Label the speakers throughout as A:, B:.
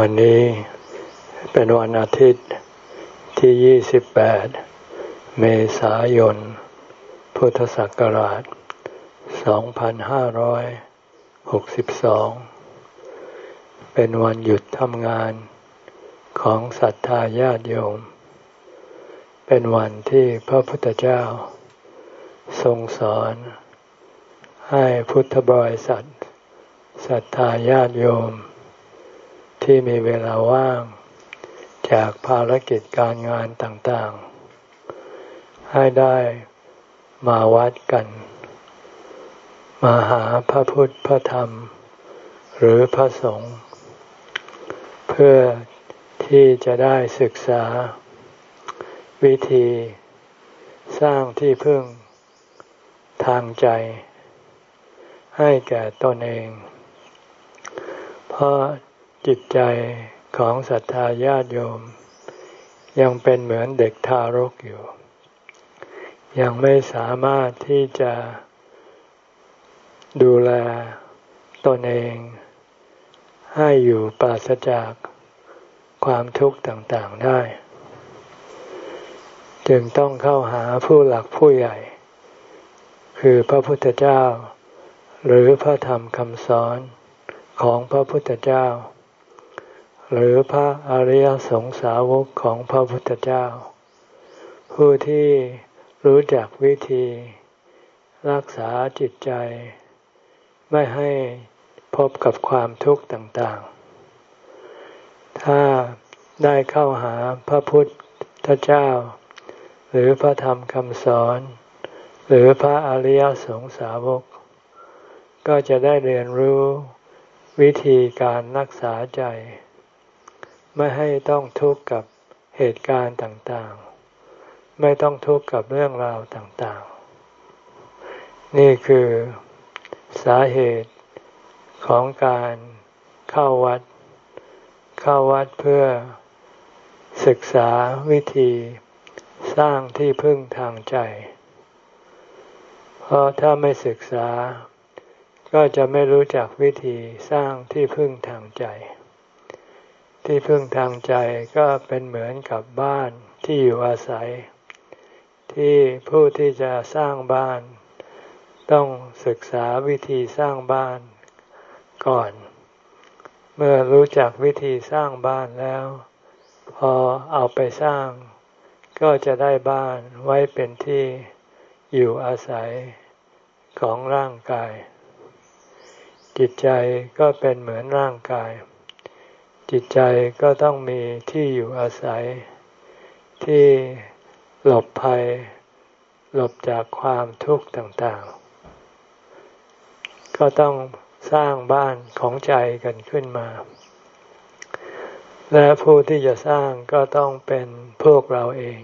A: วันนี้เป็นวันอาทิตย์ที่ 28 เมษายน พุทธศักราช 2562 เป็นวันหยุดทำงานของศรัทธาญาติโยม เป็นวันที่พระพุทธเจ้า ทรงสอน ให้พุทธบริษัทศรัทธาญาติโยม ที่มีเวลาว่าง จากภารกิจการงานต่างๆ ให้ได้มาวัดกัน มาหาพระพุทธพระธรรม หรือพระสงฆ์เพื่อที่จะได้ศึกษา วิธีสร้างที่พึ่งทางใจ ให้แก่ตนเอง เพราะ จิตใจของศรัทธาญาติโยม ยังเป็นเหมือนเด็กทารกอยู่ ยังไม่สามารถที่จะดูแลตนเองให้อยู่ปราศจากความทุกข์ต่างๆได้ จึงต้องเข้าหาผู้หลักผู้ใหญ่ คือพระพุทธเจ้า หรือพระธรรมคำสอนของพระพุทธเจ้า หรือพระอริยสงสาวกของพระพุทธเจ้า ผู้ที่รู้จักวิธี รักษาจิตใจ ไม่ให้พบกับความทุกข์ต่างๆ ถ้าได้เข้าหาพระพุทธเจ้า หรือพระธรรมคำสอน หรือพระอริยสงสาวก ก็จะได้เรียนรู้วิธีการรักษาใจ ไม่ให้ต้องทุกข์กับเหตุการณ์ต่างๆ ไม่ต้องทุกข์กับเรื่องราวต่างๆ นี่คือสาเหตุของการเข้าวัด เข้าวัดเพื่อศึกษาวิธีสร้างที่พึ่งทางใจ เพราะถ้าไม่ศึกษา ก็จะไม่รู้จักวิธีสร้างที่พึ่งทางใจ ที่พึ่งทางใจก็เป็นเหมือนกับบ้านที่อยู่อาศัย ที่ผู้ที่จะสร้างบ้าน ต้องศึกษาวิธีสร้างบ้านก่อน เมื่อรู้จักวิธีสร้างบ้านแล้ว พอเอาไปสร้าง ก็จะได้บ้านไว้เป็นที่อยู่อาศัยของร่างกาย จิตใจก็เป็นเหมือนร่างกาย จิตใจก็ต้องมีที่อยู่อาศัย ที่หลบภัย หลบจากความทุกข์ต่างๆ ก็ต้องสร้างบ้านของใจกันขึ้นมา และผู้ที่จะสร้างก็ต้องเป็นพวกเราเอง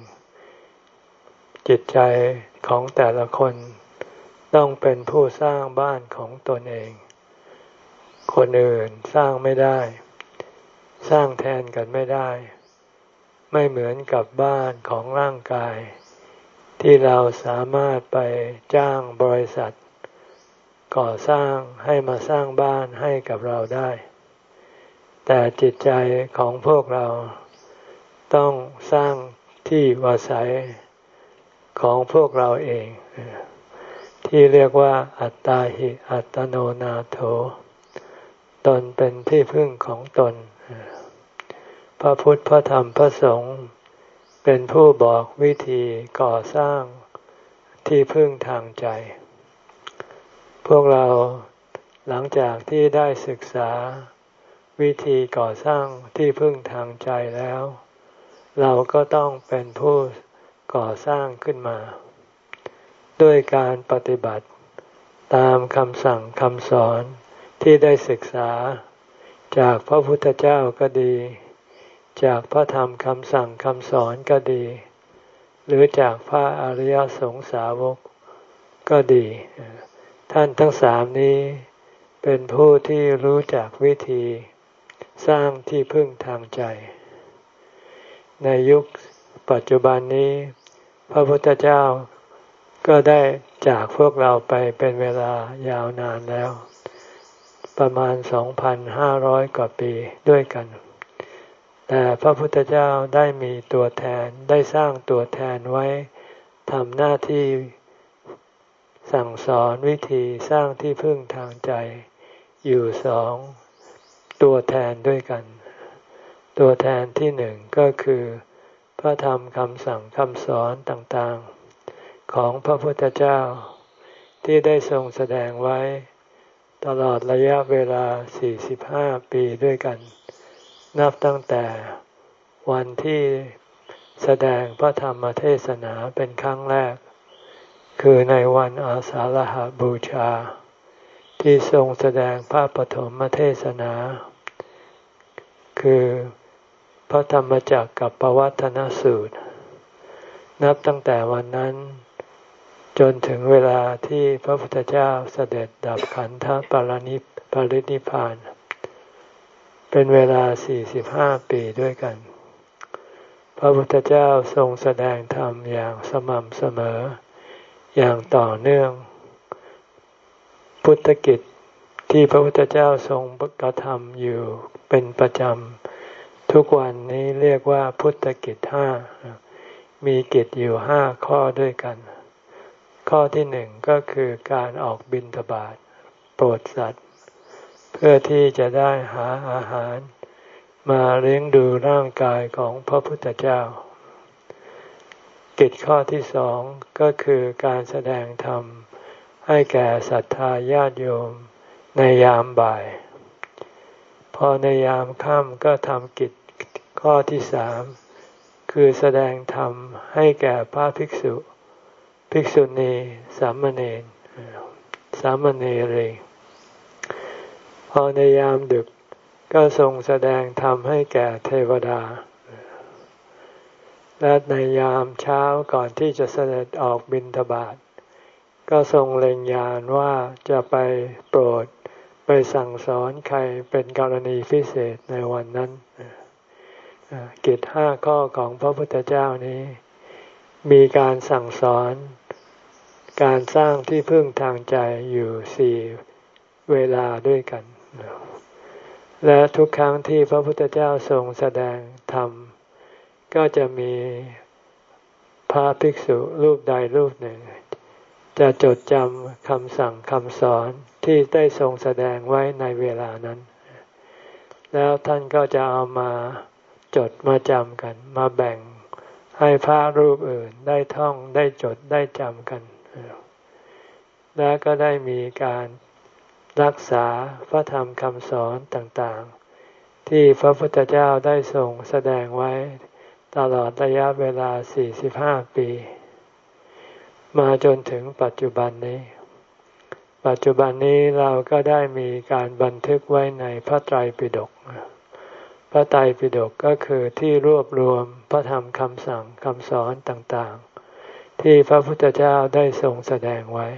A: จิตใจของแต่ละคนต้องเป็นผู้สร้างบ้านของตนเอง คนอื่นสร้างไม่ได้ สร้างแทนกันไม่ได้ ไม่เหมือนกับบ้านของร่างกาย ที่เราสามารถไปจ้างบริษัท ก่อสร้างให้มาสร้างบ้านให้กับเราได้ แต่จิตใจของพวกเราต้องสร้างที่วาศัยของพวกเราเอง ที่เรียกว่า อัตตาหิอัตโนนาโถ ตนเป็นที่พึ่งของตน พระพุทธพระธรรมพระสงฆ์เป็นผู้บอกวิธีก่อสร้างที่พึ่งทางใจ พวกเราหลังจากที่ได้ศึกษาวิธีก่อสร้างที่พึ่งทางใจแล้ว เราก็ต้องเป็นผู้ก่อสร้างขึ้นมา ด้วยการปฏิบัติตามคำสั่งคำสอนที่ได้ศึกษา จากพระพุทธเจ้าก็ดี จากพระธรรมคำสั่งคำสอนก็ดี หรือจากพระอริยสงสาวกก็ดี ท่านทั้งสามนี้เป็นผู้ที่รู้จักวิธีสร้างที่พึ่งทางใจ ในยุคปัจจุบันนี้ พระพุทธเจ้าก็ได้จากพวกเราไปเป็นเวลายาวนานแล้ว ประมาณ 2,500 กว่าปีด้วยกัน แต่พระพุทธเจ้าได้มีตัวแทนได้สร้างตัวแทนไว้ทำหน้าที่สั่งสอนวิธีสร้างที่พึ่งทางใจ อยู่สองตัวแทนด้วยกัน ตัวแทนที่หนึ่งก็คือ พระธรรมคำสั่งคำสอนต่างๆ ของพระพุทธเจ้าที่ได้ทรงแสดงไว้ ตลอดระยะเวลา 45 ปีด้วยกัน นับตั้งแต่วันที่แสดงพระธรรมเทศนาเป็นครั้งแรก คือในวันอาสาฬหาบูชา ที่ทรงแสดงพระปฐมเทศนา คือพระธรรมจักรกับปวัตนสูตร นับตั้งแต่วันนั้น จนถึงเวลาที่พระพุทธเจ้าเสด็จดับขันธปรินิปรินิพาน เป็นเวลา 45 ปีด้วยกัน พระพุทธเจ้าทรงแสดงธรรมอย่างสม่ำเสมอ อย่างต่อเนื่อง พุทธกิจที่พระพุทธเจ้าทรงกระทำอยู่เป็นประจำ ทุกวันนี้เรียกว่าพุทธกิจห้า มีกิจอยู่ห้าข้อด้วยกัน ข้อที่หนึ่งก็คือการออกบินทบาทโปรดสัตว์ เพื่อที่จะได้หาอาหาร มาเลี้ยงดูร่างกายของพระพุทธเจ้า กิจข้อที่สองก็คือการแสดงธรรม ให้แก่ศรัทธาญาติโยมในยามบ่าย พอในยามค่ำก็ทำกิจข้อที่สามคือแสดงธรรมให้แก่พระภิกษุ ภิกษุณีสามเณรสามเณรีพอในยามดึกก็ทรงแสดงธรรมให้แก่เทวดา และในยามเช้าก่อนที่จะเสด็จออกบินทบาทก็ทรงเล็งยานว่าจะไปโปรดไปสั่งสอนใครเป็นกรณีพิเศษในวันนั้นกิจห้าข้อของพระพุทธเจ้านี้ มีการสั่งสอน การสร้างที่พึ่งทางใจอยู่สี่เวลาด้วยกัน และทุกครั้งที่พระพุทธเจ้าทรงแสดงธรรม ก็จะมีพระภิกษุรูปใดรูปหนึ่ง จะจดจำคำสั่งคำสอนที่ได้ทรงแสดงไว้ในเวลานั้น แล้วท่านก็จะเอามาจดมาจำกัน มาแบ่งให้พระรูปอื่นได้ท่องได้จดได้จำกัน และก็ได้มีการรักษาพระธรรมคำสอนต่างๆ ที่พระพุทธเจ้าได้ทรงแสดงไว้ตลอดระยะเวลา 45 ปี มาจนถึงปัจจุบันนี้ ปัจจุบันนี้เราก็ได้มีการบันทึกไว้ในพระไตรปิฎกพระไตรปิฎกก็คือที่รวบรวมพระธรรมคำสั่งคำสอนต่างๆ ที่พระพุทธเจ้าได้ทรงแสดงไว้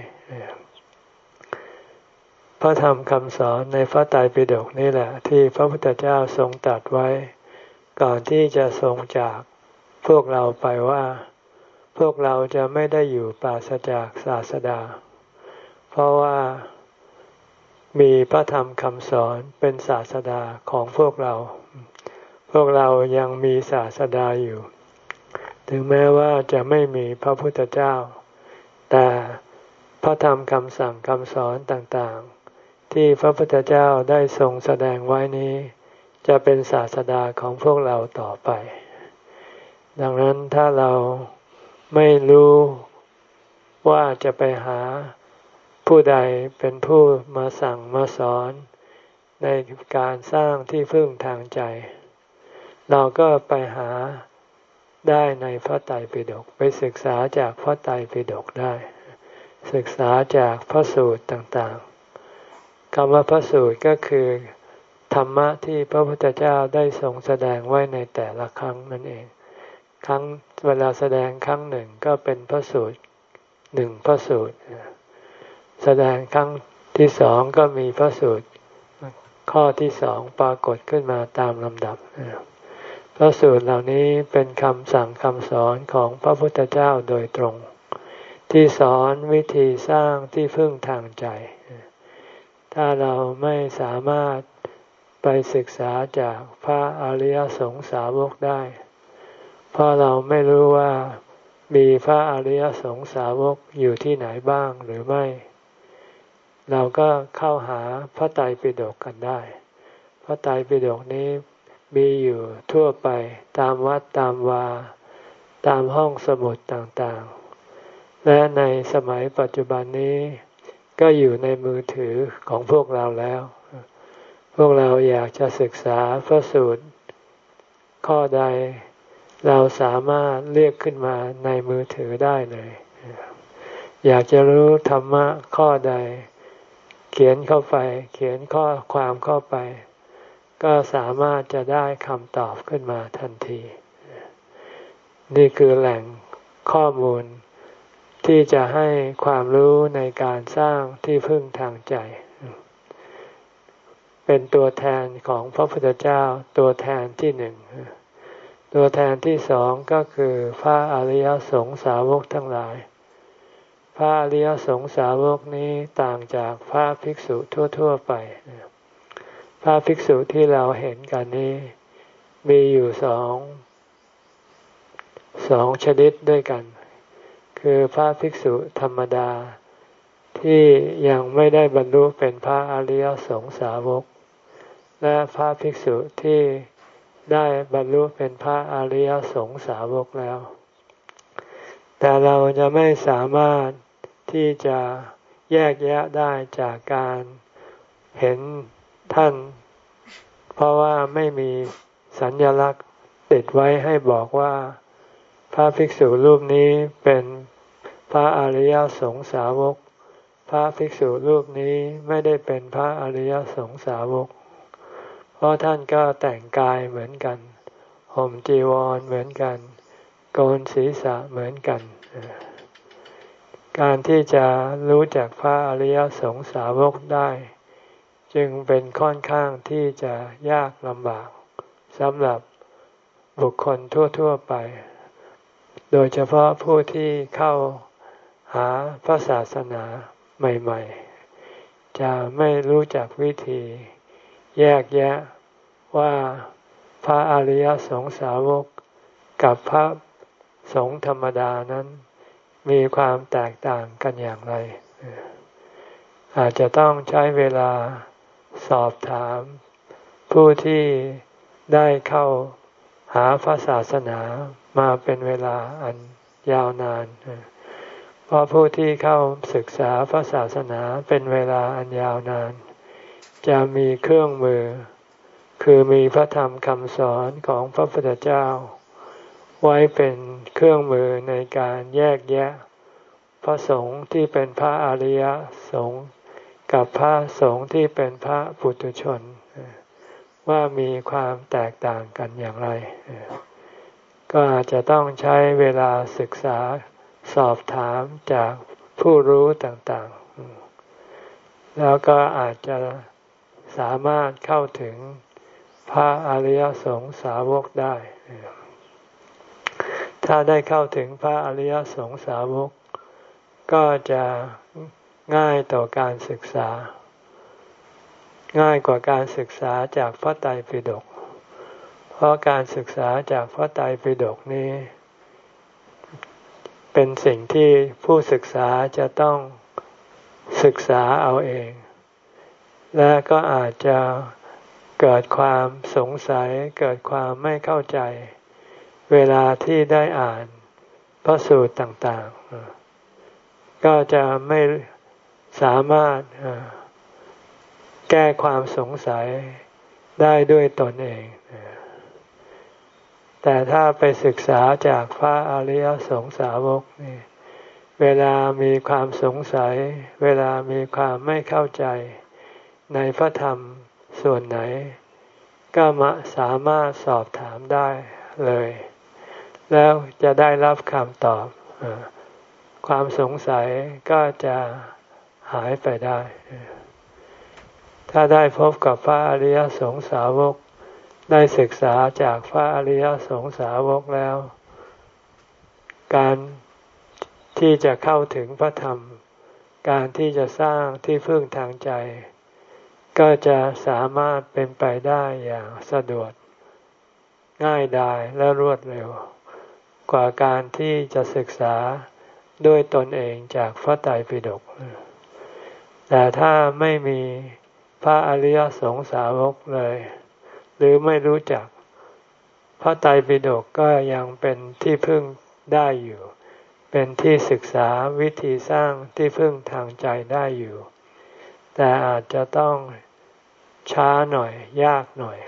A: พระธรรมคำสอนในพระไตรปิฎกนี่แหละ ที่พระพุทธเจ้าทรงตัดไว้ ก่อนที่จะทรงจากพวกเราไปว่า พวกเราจะไม่ได้อยู่ปราศจากศาสดา เพราะว่ามีพระธรรมคำสอนเป็นศาสดาของพวกเรา พวกเรายังมีศาสดาอยู่ ถึงแม้ว่าจะไม่มีพระพุทธเจ้า แต่พระธรรมคำสั่งคำสอนต่างๆ ที่พระพุทธเจ้าได้ทรงแสดงไว้นี้ จะเป็นศาสดาของพวกเราต่อไป ดังนั้นถ้าเราไม่รู้ว่าจะไปหาผู้ใดเป็นผู้มาสั่งมาสอน ในการสร้างที่พึ่งทางใจ เราก็ไปหา ได้ในพระไตรปิฎกไปศึกษาจากพระไตรปิฎกได้ ศึกษาจากพระสูตรต่างๆคำว่าพระสูตรก็คือ ธรรมะที่พระพุทธเจ้าได้ทรงแสดงไว้ในแต่ละครั้งนั่นเอง ครั้งเวลาแสดงครั้งหนึ่งก็เป็นพระสูตรหนึ่งพระสูตร แสดงครั้งที่สองก็มีพระสูตรข้อที่สองปรากฏขึ้นมาตามลำดับ พระสูตรเหล่านี้เป็นคำสั่งคำสอนของพระพุทธเจ้าโดยตรง ที่สอนวิธีสร้างที่พึ่งทางใจ ถ้าเราไม่สามารถไปศึกษาจากพระอริยสงสาวกได้ เพราะเราไม่รู้ว่ามีพระอริยสงสาวกอยู่ที่ไหนบ้างหรือไม่ เราก็เข้าหาพระไตรปิฎกกันได้ พระไตรปิฎกนี้ มีอยู่ทั่วไปตามวัดตามวา ตามห้องสมุดต่างๆ และในสมัยปัจจุบันนี้ ก็อยู่ในมือถือของพวกเราแล้ว พวกเราอยากจะศึกษาพระสูตร ข้อใดเราสามารถเรียกขึ้นมาในมือถือได้เลย อยากจะรู้ธรรมะข้อใด เขียนเข้าไป เขียนข้อความเข้าไป ก็สามารถจะได้คำตอบขึ้นมาทันที นี่คือแหล่งข้อมูลที่จะให้ความรู้ในการสร้างที่พึ่งทางใจ เป็นตัวแทนของพระพุทธเจ้าตัวแทนที่หนึ่ง ตัวแทนที่สองก็คือพระอริยสงสาวกทั้งหลาย พระอริยสงสาวกนี้ต่างจากพระภิกษุทั่ว ๆ ไป พระภิกษุที่เราเห็นกันนี้ มีอยู่สองสองชนิดด้วยกัน คือพระภิกษุธรรมดา ที่ยังไม่ได้บรรลุเป็นพระอริยสงสาวก และพระภิกษุที่ได้บรรลุเป็นพระอริยสงสาวกแล้ว แต่เราจะไม่สามารถที่จะแยกแยะได้จากการเห็น ท่าน เพราะว่าไม่มีสัญญลักษณ์ติดไว้ให้บอกว่า พระภิกษุรูปนี้เป็นพระอริยสงสาวก พระภิกษุรูปนี้ไม่ได้เป็นพระอริยสงสาวก เพราะท่านก็แต่งกายเหมือนกัน ห่มจีวรเหมือนกัน โกนศีรษะเหมือนกัน การที่จะรู้จักพระอริยสงสาวกได้ จึงเป็นค่อนข้างที่จะยากลำบากสำหรับบุคคลทั่ว ๆไป โดยเฉพาะผู้ที่เข้าหาพระศาสนาใหม่ ๆ จะไม่รู้จักวิธีแยกแยะว่าพระอริยสงสาวกกับพระสงฆ์ธรรมดานั้น มีความแตกต่างกันอย่างไร อาจจะต้องใช้เวลา สอบถาม ผู้ที่ได้เข้าหาพระศาสนามาเป็นเวลาอันยาวนาน เพราะผู้ที่เข้าศึกษาพระศาสนาเป็นเวลาอันยาวนาน จะมีเครื่องมือ คือมีพระธรรมคำสอนของพระพุทธเจ้า ไว้เป็นเครื่องมือในการแยกแยะ พระสงฆ์ที่เป็นพระอริยสงฆ์ กับพระสงฆ์ที่เป็นพระปุถุชน ว่ามีความแตกต่างกันอย่างไร ก็อาจจะต้องใช้เวลาศึกษาสอบถามจากผู้รู้ต่างๆ แล้วก็อาจจะสามารถเข้าถึงพระอริยสงสาวกได้ ถ้าได้เข้าถึงพระอริยสงสาวก ก็จะ ง่ายต่อการศึกษา ง่ายกว่าการศึกษาจากพระไตรปิฎกเพราะการศึกษาจากพระไตรปิฎกนี้ เป็นสิ่งที่ผู้ศึกษาจะต้องศึกษาเอาเอง และก็อาจจะเกิดความสงสัยเกิดความไม่เข้าใจ เวลาที่ได้อ่านพระสูตรต่างๆ ก็จะไม่ สามารถแก้ความสงสัยได้ด้วยตนเอง แต่ถ้าไปศึกษาจากพระอริยสงสาวกนี่เวลามีความสงสัย เวลามีความไม่เข้าใจในพระธรรมส่วนไหน ก็มาสามารถสอบถามได้เลย แล้วจะได้รับคำตอบ ความสงสัยก็จะ หายไปได้ ถ้าได้พบกับพระอริยสงสาวก ได้ศึกษาจากพระอริยสงสาวกแล้ว การที่จะเข้าถึงพระธรรม การที่จะสร้างที่พึ่งทางใจ ก็จะสามารถเป็นไปได้อย่างสะดวกง่ายดายและรวดเร็ว กว่าการที่จะศึกษาด้วยตนเองจากพระไตรปิฎก แต่ถ้าไม่มีพระอริยสงสาวกเลย หรือไม่รู้จัก พระไตรปิฎกก็ยังเป็นที่พึ่งได้อยู่ เป็นที่ศึกษาวิธีสร้างที่พึ่งทางใจได้อยู่ แต่อาจจะต้องช้าหน่อยยากหน่อย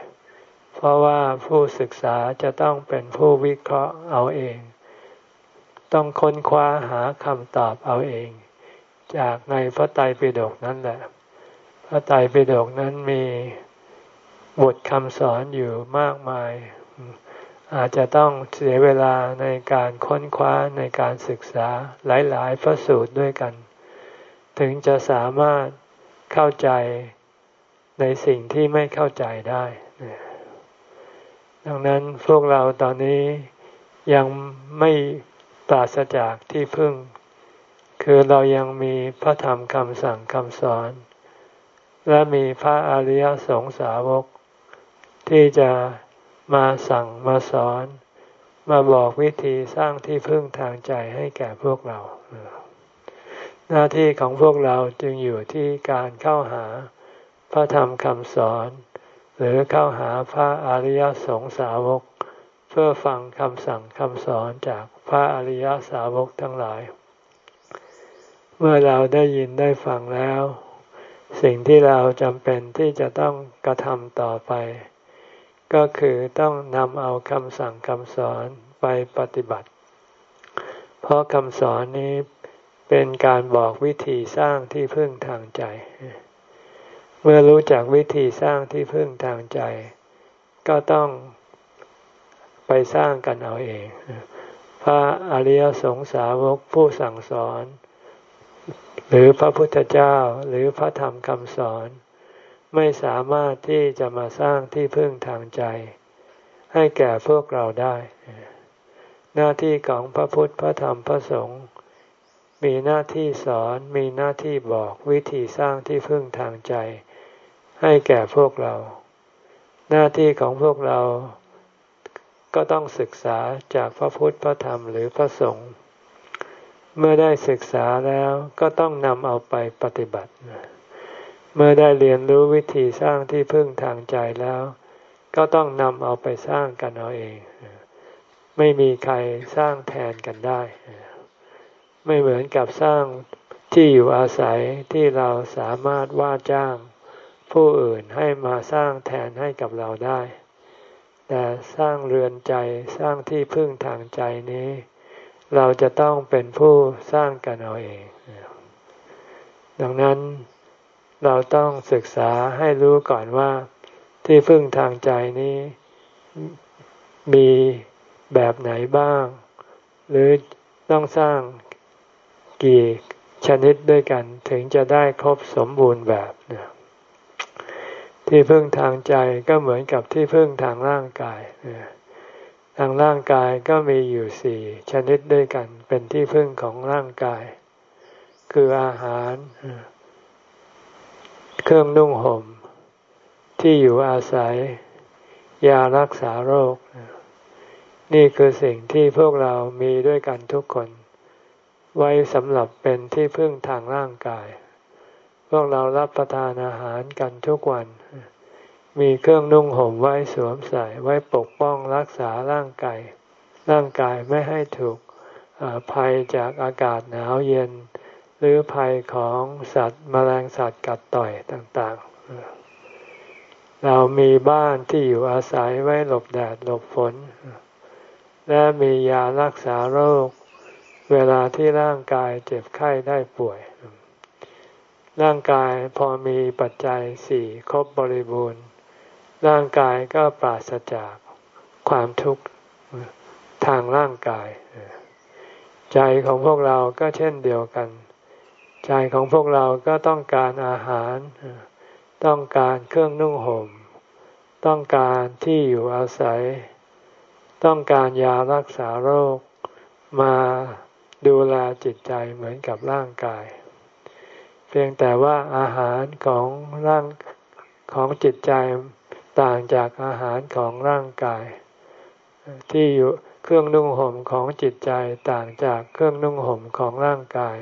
A: เพราะว่าผู้ศึกษาจะต้องเป็นผู้วิเคราะห์เอาเอง ต้องค้นคว้าหาคำตอบเอาเอง จากในพระไตรปิฎกนั่นแหละ พระไตรปิฎกนั้นมีบทคำสอนอยู่มากมาย อาจจะต้องเสียเวลาในการค้นคว้าในการศึกษาหลาย ๆ พระสูตรด้วยกัน ถึงจะสามารถเข้าใจในสิ่งที่ไม่เข้าใจได้ ดังนั้นพวกเราตอนนี้ยังไม่ปราศจากที่พึ่ง คือเรายังมีพระธรรมคำสั่งคำสอน และมีพระอริยสงสาวก ที่จะมาสั่งมาสอน มาบอกวิธีสร้างที่พึ่งทางใจให้แก่พวกเรา หน้าที่ของพวกเราจึงอยู่ที่การเข้าหาพระธรรมคำสอน หรือเข้าหาพระอริยสงสาวก เพื่อฟังคำสั่งคำสอนจากพระอริยสาวกทั้งหลาย เมื่อเราได้ยินได้ฟังแล้ว สิ่งที่เราจำเป็นที่จะต้องกระทำต่อไป ก็คือต้องนำเอาคำสั่งคำสอนไปปฏิบัติ เพราะคำสอนนี้เป็นการบอกวิธีสร้างที่พึ่งทางใจ เมื่อรู้จักวิธีสร้างที่พึ่งทางใจ ก็ต้องไปสร้างกันเอาเอง พระอริยสงสาวกผู้สั่งสอน หรือพระพุทธเจ้าหรือพระธรรมคำสอน ไม่สามารถที่จะมาสร้างที่พึ่งทางใจ ให้แก่พวกเราได้ หน้าที่ของพระพุทธพระธรรมพระสงฆ์มีหน้าที่สอนมีหน้าที่บอกวิธีสร้างที่พึ่งทางใจ ให้แก่พวกเรา หน้าที่ของพวกเราก็ต้องศึกษาจากพระพุทธพระธรรมหรือพระสงฆ์ เมื่อได้ศึกษาแล้วก็ต้องนำเอาไปปฏิบัติ เมื่อได้เรียนรู้วิธีสร้างที่พึ่งทางใจแล้ว ก็ต้องนำเอาไปสร้างกันเอาเอง ไม่มีใครสร้างแทนกันได้ ไม่เหมือนกับสร้างที่อยู่อาศัยที่เราสามารถว่าจ้าง ผู้อื่นให้มาสร้างแทนให้กับเราได้ แต่สร้างเรือนใจสร้างที่พึ่งทางใจนี้ เราจะต้องเป็นผู้สร้างกันเอาเอง ดังนั้นเราต้องศึกษาให้รู้ก่อนว่าที่พึ่งทางใจนี้มีแบบไหนบ้าง หรือต้องสร้างกี่ชนิดด้วยกันถึงจะได้ครบสมบูรณ์แบบที่พึ่งทางใจก็เหมือนกับที่พึ่งทางร่างกาย ทางร่างกายก็มีอยู่สี่ชนิดด้วยกัน เป็นที่พึ่งของร่างกาย คืออาหาร เครื่องนุ่งห่ม ที่อยู่อาศัย ยารักษาโรค นี่คือสิ่งที่พวกเรามีด้วยกันทุกคน ไว้สำหรับเป็นที่พึ่งทางร่างกาย พวกเรารับประทานอาหารกันทุกวัน มีเครื่องนุ่งห่มไว้สวมใส่ไว้ปกป้องรักษาร่างกายร่างกายไม่ให้ถูกภัยจากอากาศหนาวเย็น หรือภัยของสัตว์มแมลงสัตว์กัดต่อยต่างๆ เรามีบ้านที่อยู่อาศัยไว้หลบแดดหลบฝน และมียารักษาโรค เวลาที่ร่างกายเจ็บไข้ได้ป่วย ร่างกายพอมีปัจจัยสี่ครบบริบูรณ์ ร่างกายก็ปราศจากความทุกข์ทางร่างกาย ใจของพวกเราก็เช่นเดียวกัน ใจของพวกเราก็ต้องการอาหาร ต้องการเครื่องนุ่งห่ม ต้องการที่อยู่อาศัย ต้องการยารักษาโรค มาดูแลจิตใจเหมือนกับร่างกาย เพียงแต่ว่าอาหารของร่างของจิตใจ ต่างจากอาหารของร่างกาย ที่อยู่เครื่องนุ่งห่มของจิตใจต่างจากเครื่องนุ่งห่มของร่างกาย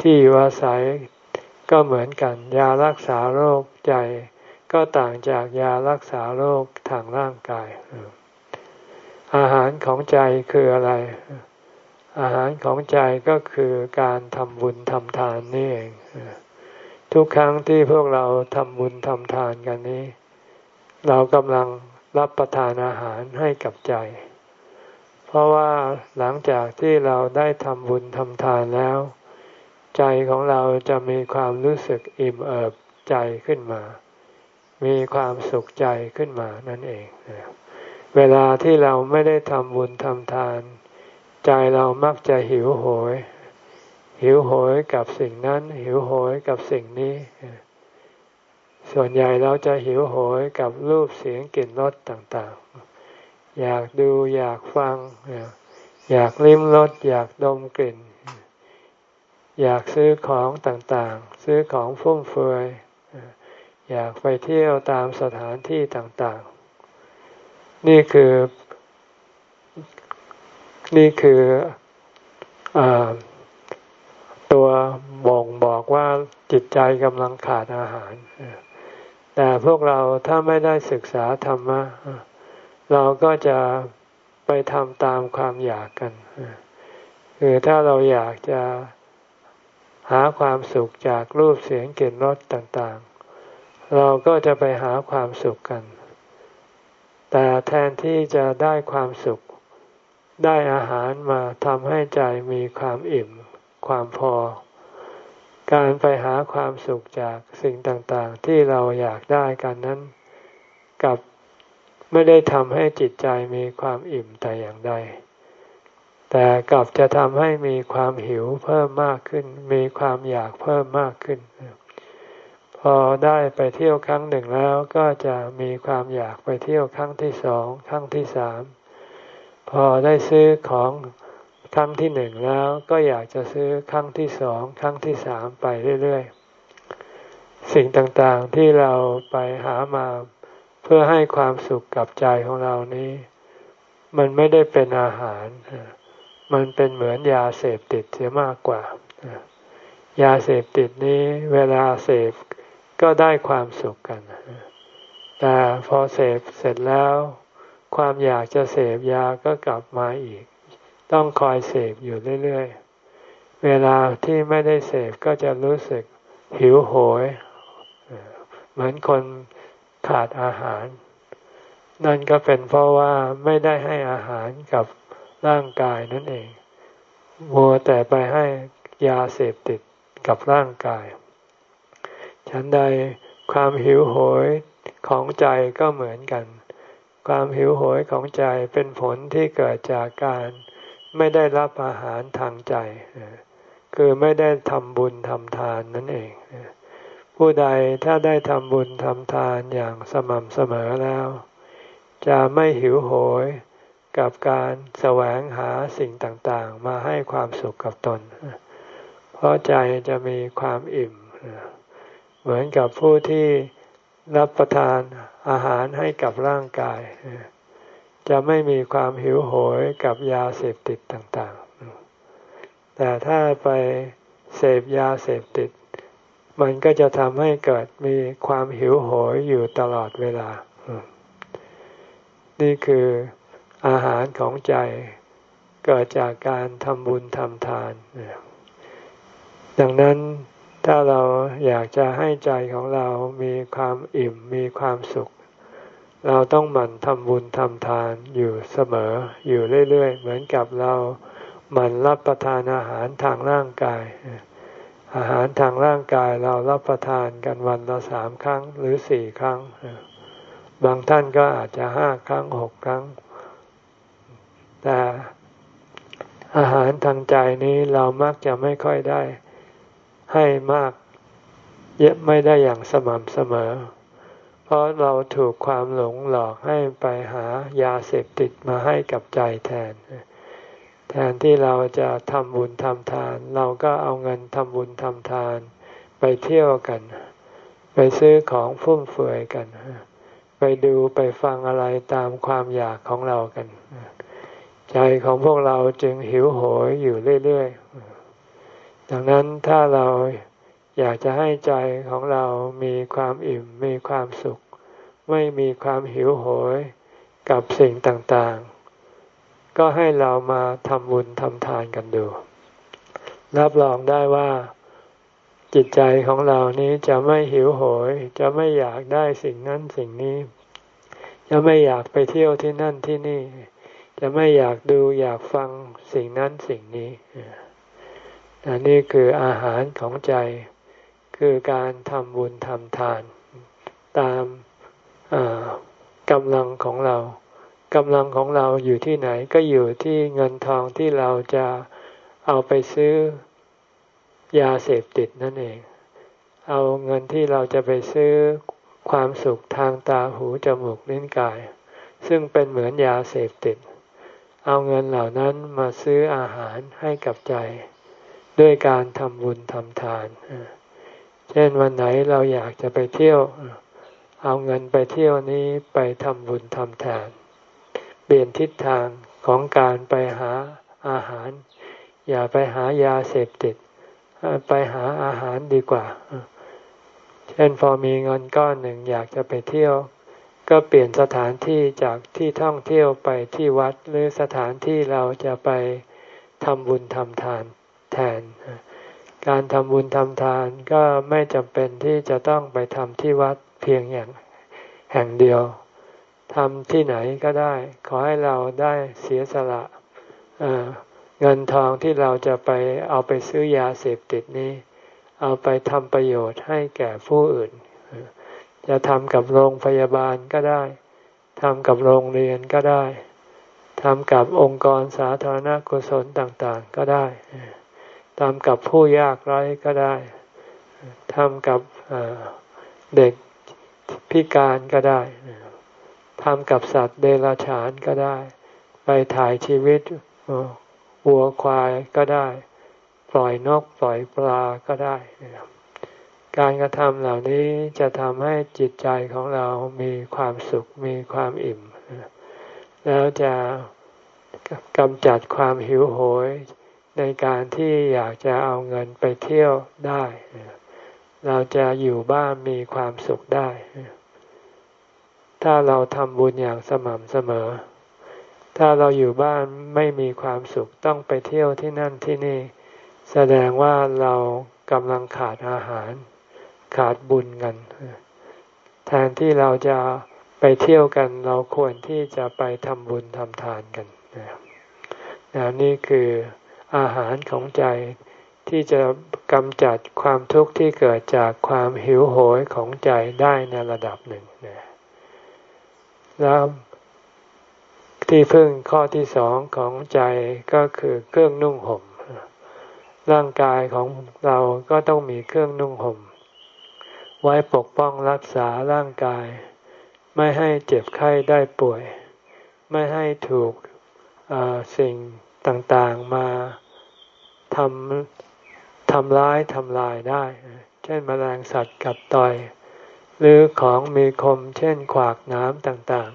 A: ที่อยู่อาศัยก็เหมือนกันยารักษาโรคใจ ก็ต่างจากยารักษาโรคทางร่างกาย อาหารของใจคืออะไร อาหารของใจก็คือการทำบุญทำทานนี่เองทุกครั้งที่พวกเราทำบุญทำทานกันนี้ เรากำลังรับประทานอาหารให้กับใจ เพราะว่าหลังจากที่เราได้ทำบุญทำทานแล้ว ใจของเราจะมีความรู้สึกอิ่มเอิบใจขึ้นมา มีความสุขใจขึ้นมานั่นเอง เวลาที่เราไม่ได้ทำบุญทำทาน ใจเรามักจะหิวโหย หิวโหยกับสิ่งนั้น หิวโหยกับสิ่งนี้ ส่วนใหญ่เราจะหิวโหยกับรูปเสียงกลิ่นรสต่างๆ อยากดูอยากฟัง อยากลิ้มรสอยากดมกลิ่น อยากซื้อของต่างๆ ซื้อของฟุ่มเฟือยอยากไปเที่ยวตามสถานที่ต่างๆ นี่คือ นี่คืออตัวบ่งบอกว่าจิตใจกำลังขาดอาหาร แต่พวกเราถ้าไม่ได้ศึกษาธรรมะ เราก็จะไปทำตามความอยากกัน คือถ้าเราอยากจะหาความสุขจากรูปเสียงกลิ่นรสต่างๆ เราก็จะไปหาความสุขกัน แต่แทนที่จะได้ความสุข ได้อาหารมาทำให้ใจมีความอิ่ม ความพอ การไปหาความสุขจากสิ่งต่างๆ ที่เราอยากได้กันนั้นกับไม่ได้ทำให้จิตใจมีความอิ่มแต่อย่างใด แต่กลับจะทำให้มีความหิวเพิ่มมากขึ้น มีความอยากเพิ่มมากขึ้น พอได้ไปเที่ยวครั้งหนึ่งแล้วก็จะมีความอยากไปเที่ยวครั้งที่สองครั้งที่สาม พอได้ซื้อของ ครั้งที่หนึ่งแล้วก็อยากจะซื้อครั้งที่สองครั้งที่สามไปเรื่อยๆ สิ่งต่างๆที่เราไปหามาเพื่อให้ความสุขกับใจของเรานี้ มันไม่ได้เป็นอาหาร มันเป็นเหมือนยาเสพติดเสียมากกว่า ยาเสพติดนี้เวลาเสพก็ได้ความสุขกัน แต่พอเสพเสร็จแล้ว ความอยากจะเสพยาก็กลับมาอีก ต้องคอยเสพอยู่เรื่อยๆ เวลาที่ไม่ได้เสพก็จะรู้สึกหิวโหย เหมือนคนขาดอาหาร นั่นก็เป็นเพราะว่าไม่ได้ให้อาหารกับร่างกายนั่นเองมัวแต่ไปให้ยาเสพติดกับร่างกาย ฉันใดความหิวโหยของใจก็เหมือนกัน ความหิวโหยของใจเป็นผลที่เกิดจากการ ไม่ได้รับอาหารทางใจ คือไม่ได้ทำบุญทำทานนั่นเอง ผู้ใดถ้าได้ทำบุญทำทานอย่างสม่ำเสมอแล้ว จะไม่หิวโหยกับการแสวงหาสิ่งต่างๆ มาให้ความสุขกับตน เพราะใจจะมีความอิ่ม เหมือนกับผู้ที่รับประทานอาหารให้กับร่างกาย จะไม่มีความหิวโหยกับยาเสพติดต่างๆ แต่ถ้าไปเสพยาเสพติด มันก็จะทำให้เกิดมีความหิวโหยอยู่ตลอดเวลา นี่คืออาหารของใจเกิดจากการทำบุญทำทาน ดังนั้นถ้าเราอยากจะให้ใจของเรามีความอิ่มมีความสุข เราต้องหมั่นทำบุญทำทานอยู่เสมออยู่เรื่อยๆ เหมือนกับเราหมั่นรับประทานอาหารทางร่างกาย อาหารทางร่างกายเรารับประทานกันวันละสามครั้งหรือสี่ครั้ง บางท่านก็อาจจะห้าครั้งหกครั้ง แต่อาหารทางใจนี้เรามักจะไม่ค่อยได้ให้มาก เยอะไม่ได้อย่างสม่ำเสมอ เพราะเราถูกความหลงหลอกให้ไปหายาเสพติดมาให้กับใจแทน แทนที่เราจะทำบุญทำทาน เราก็เอาเงินทำบุญทำทาน ไปเที่ยวกัน ไปซื้อของฟุ่มเฟือยกัน ไปดูไปฟังอะไรตามความอยากของเรากัน ใจของพวกเราจึงหิวโหยอยู่เรื่อยๆดังนั้นถ้าเรา อยากจะให้ใจของเรามีความอิ่มมีความสุข ไม่มีความหิวโหยกับสิ่งต่างๆ ก็ให้เรามาทำบุญทำทานกันดู รับรองได้ว่า จิตใจของเรานี้จะไม่หิวโหย จะไม่อยากได้สิ่งนั้นสิ่งนี้ จะไม่อยากไปเที่ยวที่นั่นที่นี่ จะไม่อยากดูอยากฟังสิ่งนั้นสิ่งนี้อันนี้คืออาหารของใจ คือการทำบุญทำทาน ตามกำลังของเรากำลังของเราอยู่ที่ไหนก็อยู่ที่เงินทองที่เราจะเอาไปซื้อยาเสพติดนั่นเอง เอาเงินที่เราจะไปซื้อความสุขทางตาหูจมูกลิ้นกาย ซึ่งเป็นเหมือนยาเสพติด เอาเงินเหล่านั้นมาซื้ออาหารให้กับใจ ด้วยการทำบุญทำทานเช่นวันไหนเราอยากจะไปเที่ยว เอาเงินไปเที่ยวนี้ไปทำบุญทำทาน เปลี่ยนทิศทางของการไปหาอาหาร อย่าไปหายาเสพติด ไปหาอาหารดีกว่า เช่นพอมีเงินก้อนหนึ่งอยากจะไปเที่ยว ก็เปลี่ยนสถานที่จากที่ท่องเที่ยวไปที่วัดหรือสถานที่เราจะไปทำบุญทำทานแทน การทำบุญทำทานก็ไม่จำเป็นที่จะต้องไปทำที่วัดเพียงอย่างแห่งเดียวทำที่ไหนก็ได้ ขอให้เราได้เสียสละเงินทองที่เราจะไปเอาไปซื้อยาเสพติดนี้ เอาไปทำประโยชน์ให้แก่ผู้อื่น จะทำกับโรงพยาบาลก็ได้ทำกับโรงเรียนก็ได้ทำกับองค์กรสาธารณกุศลต่างๆก็ได้ ทำกับผู้ยากไร้ก็ได้ทำกับเด็กพิการก็ได้ทำกับสัตว์เดรัจฉานก็ได้ ไปถ่ายชีวิตวัวควายก็ได้ ปล่อยนกปล่อยปลาก็ได้การกระทำเหล่านี้จะทำให้จิตใจของเรามีความสุขมีความอิ่ม แล้วจะกำจัดความหิวโหย ในการที่อยากจะเอาเงินไปเที่ยวได้ เราจะอยู่บ้านมีความสุขได้ ถ้าเราทำบุญอย่างสม่ำเสมอ ถ้าเราอยู่บ้านไม่มีความสุขต้องไปเที่ยวที่นั่นที่นี่ แสดงว่าเรากำลังขาดอาหาร ขาดบุญกันแทนที่เราจะไปเที่ยวกันเราควรที่จะไปทำบุญทำทานกันนนี่คือ อาหารของใจ ที่จะกำจัดความทุกข์ที่เกิดจากความหิวโหยของใจได้ในระดับหนึ่งแล้วที่พึ่งข้อที่สองของใจก็คือเครื่องนุ่งห่ม ร่างกายของเราก็ต้องมีเครื่องนุ่งห่ม ไว้ปกป้องรักษาร่างกาย ไม่ให้เจ็บไข้ได้ป่วย ไม่ให้ถูกสิ่ง ต่างๆมาทำทำร้ายทำลายได้ เช่นมแมลงสัตว์กัดต่อย หรือของมีคม เช่นขวากน้ำต่าง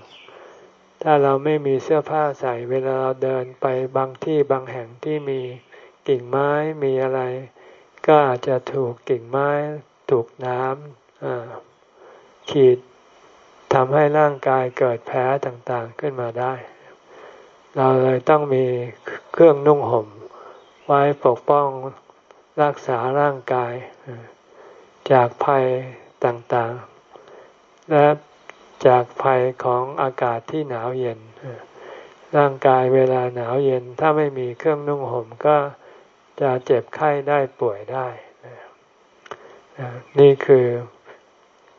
A: ๆ ถ้าเราไม่มีเสื้อผ้าใส่เวลาเราเดินไปบางที่บางแห่งที่มีกิ่งไม้มีอะไร ก็อาจจะถูกกิ่งไม้ถูกน้ำขีดทำให้ร่างกายเกิดแผลต่างๆขึ้นมาได้ เราเลยต้องมีเครื่องนุ่งห่ม ไว้ปกป้องรักษาร่างกาย จากภัยต่างๆ และจากภัยของอากาศที่หนาวเย็น ร่างกายเวลาหนาวเย็นถ้าไม่มีเครื่องนุ่งห่มก็จะเจ็บไข้ได้ป่วยได้ นี่คือ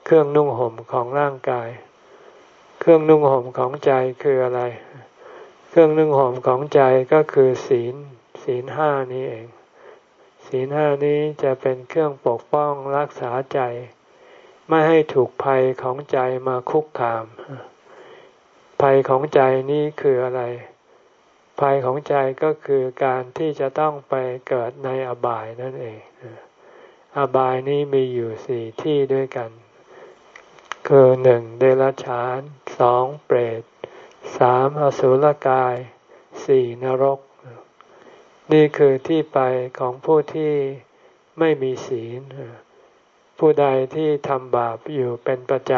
A: เครื่องนุ่งห่มของร่างกาย เครื่องนุ่งห่มของใจคืออะไร เครื่องนุ่งห่มของใจก็คือศีล ศีลห้านี้เอง ศีลห้านี้จะเป็นเครื่องปกป้องรักษาใจ ไม่ให้ถูกภัยของใจมาคุกคาม ภัยของใจนี้คืออะไร ภัยของใจก็คือการที่จะต้องไปเกิดในอบายนั่นเอง อบายนี้มีอยู่สี่ที่ด้วยกัน คือหนึ่งเดรัจฉานสองเปรต สามอสุรกายสี่นรก นี่คือที่ไปของผู้ที่ไม่มีศีล ผู้ใดที่ทำบาปอยู่เป็นประจ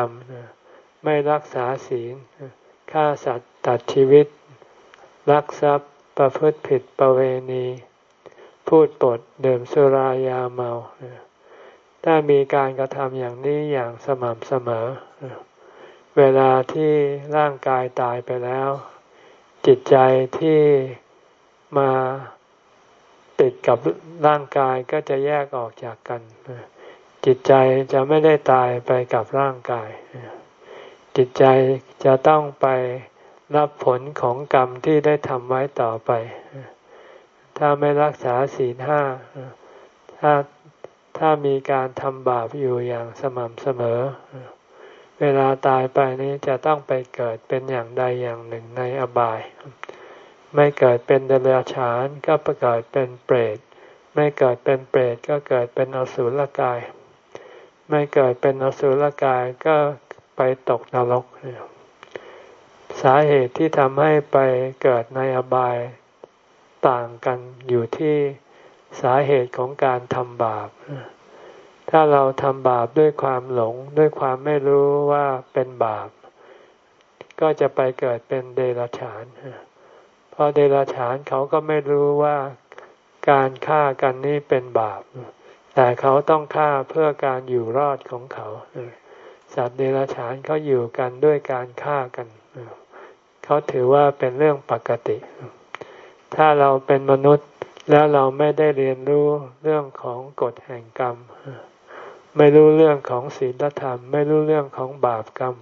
A: ำ ไม่รักษาศีล ฆ่าสัตว์ตัดชีวิตลักทรัพย์ประพฤติผิดประเวณี พูดปดเดื่มสุรายาเมา ถ้ามีการกระทำอย่างนี้อย่างสม่ำเสมอ เวลาที่ร่างกายตายไปแล้ว จิตใจที่มาติดกับร่างกายก็จะแยกออกจากกัน จิตใจจะไม่ได้ตายไปกับร่างกาย จิตใจจะต้องไปรับผลของกรรมที่ได้ทำไว้ต่อไป ถ้าไม่รักษาศีลห้า ถ้าถ้ามีการทำบาปอยู่อย่างสม่ำเสมอ เวลาตายไปนี้จะต้องไปเกิดเป็นอย่างใดอย่างหนึ่งในอบาย ไม่เกิดเป็นเดรัจฉานก็ไปเกิดเป็นเปรต ไม่เกิดเป็นเปรตก็เกิดเป็นอสุรกาย ไม่เกิดเป็นอสุรกายก็ไปตกนรก สาเหตุที่ทำให้ไปเกิดในอบายต่างกันอยู่ที่สาเหตุของการทำบาป ถ้าเราทำบาปด้วยความหลงด้วยความไม่รู้ว่าเป็นบาป ก็จะไปเกิดเป็นเดรัจฉาน เพราะเดรัจฉานเขาก็ไม่รู้ว่าการฆ่ากันนี่เป็นบาป แต่เขาต้องฆ่าเพื่อการอยู่รอดของเขา สัตว์เดรัจฉานเขาอยู่กันด้วยการฆ่ากัน เขาถือว่าเป็นเรื่องปกติ ถ้าเราเป็นมนุษย์แล้วเราไม่ได้เรียนรู้เรื่องของกฎแห่งกรรม ไม่รู้เรื่องของศีลธรรม ไม่รู้เรื่องของบาปกรรม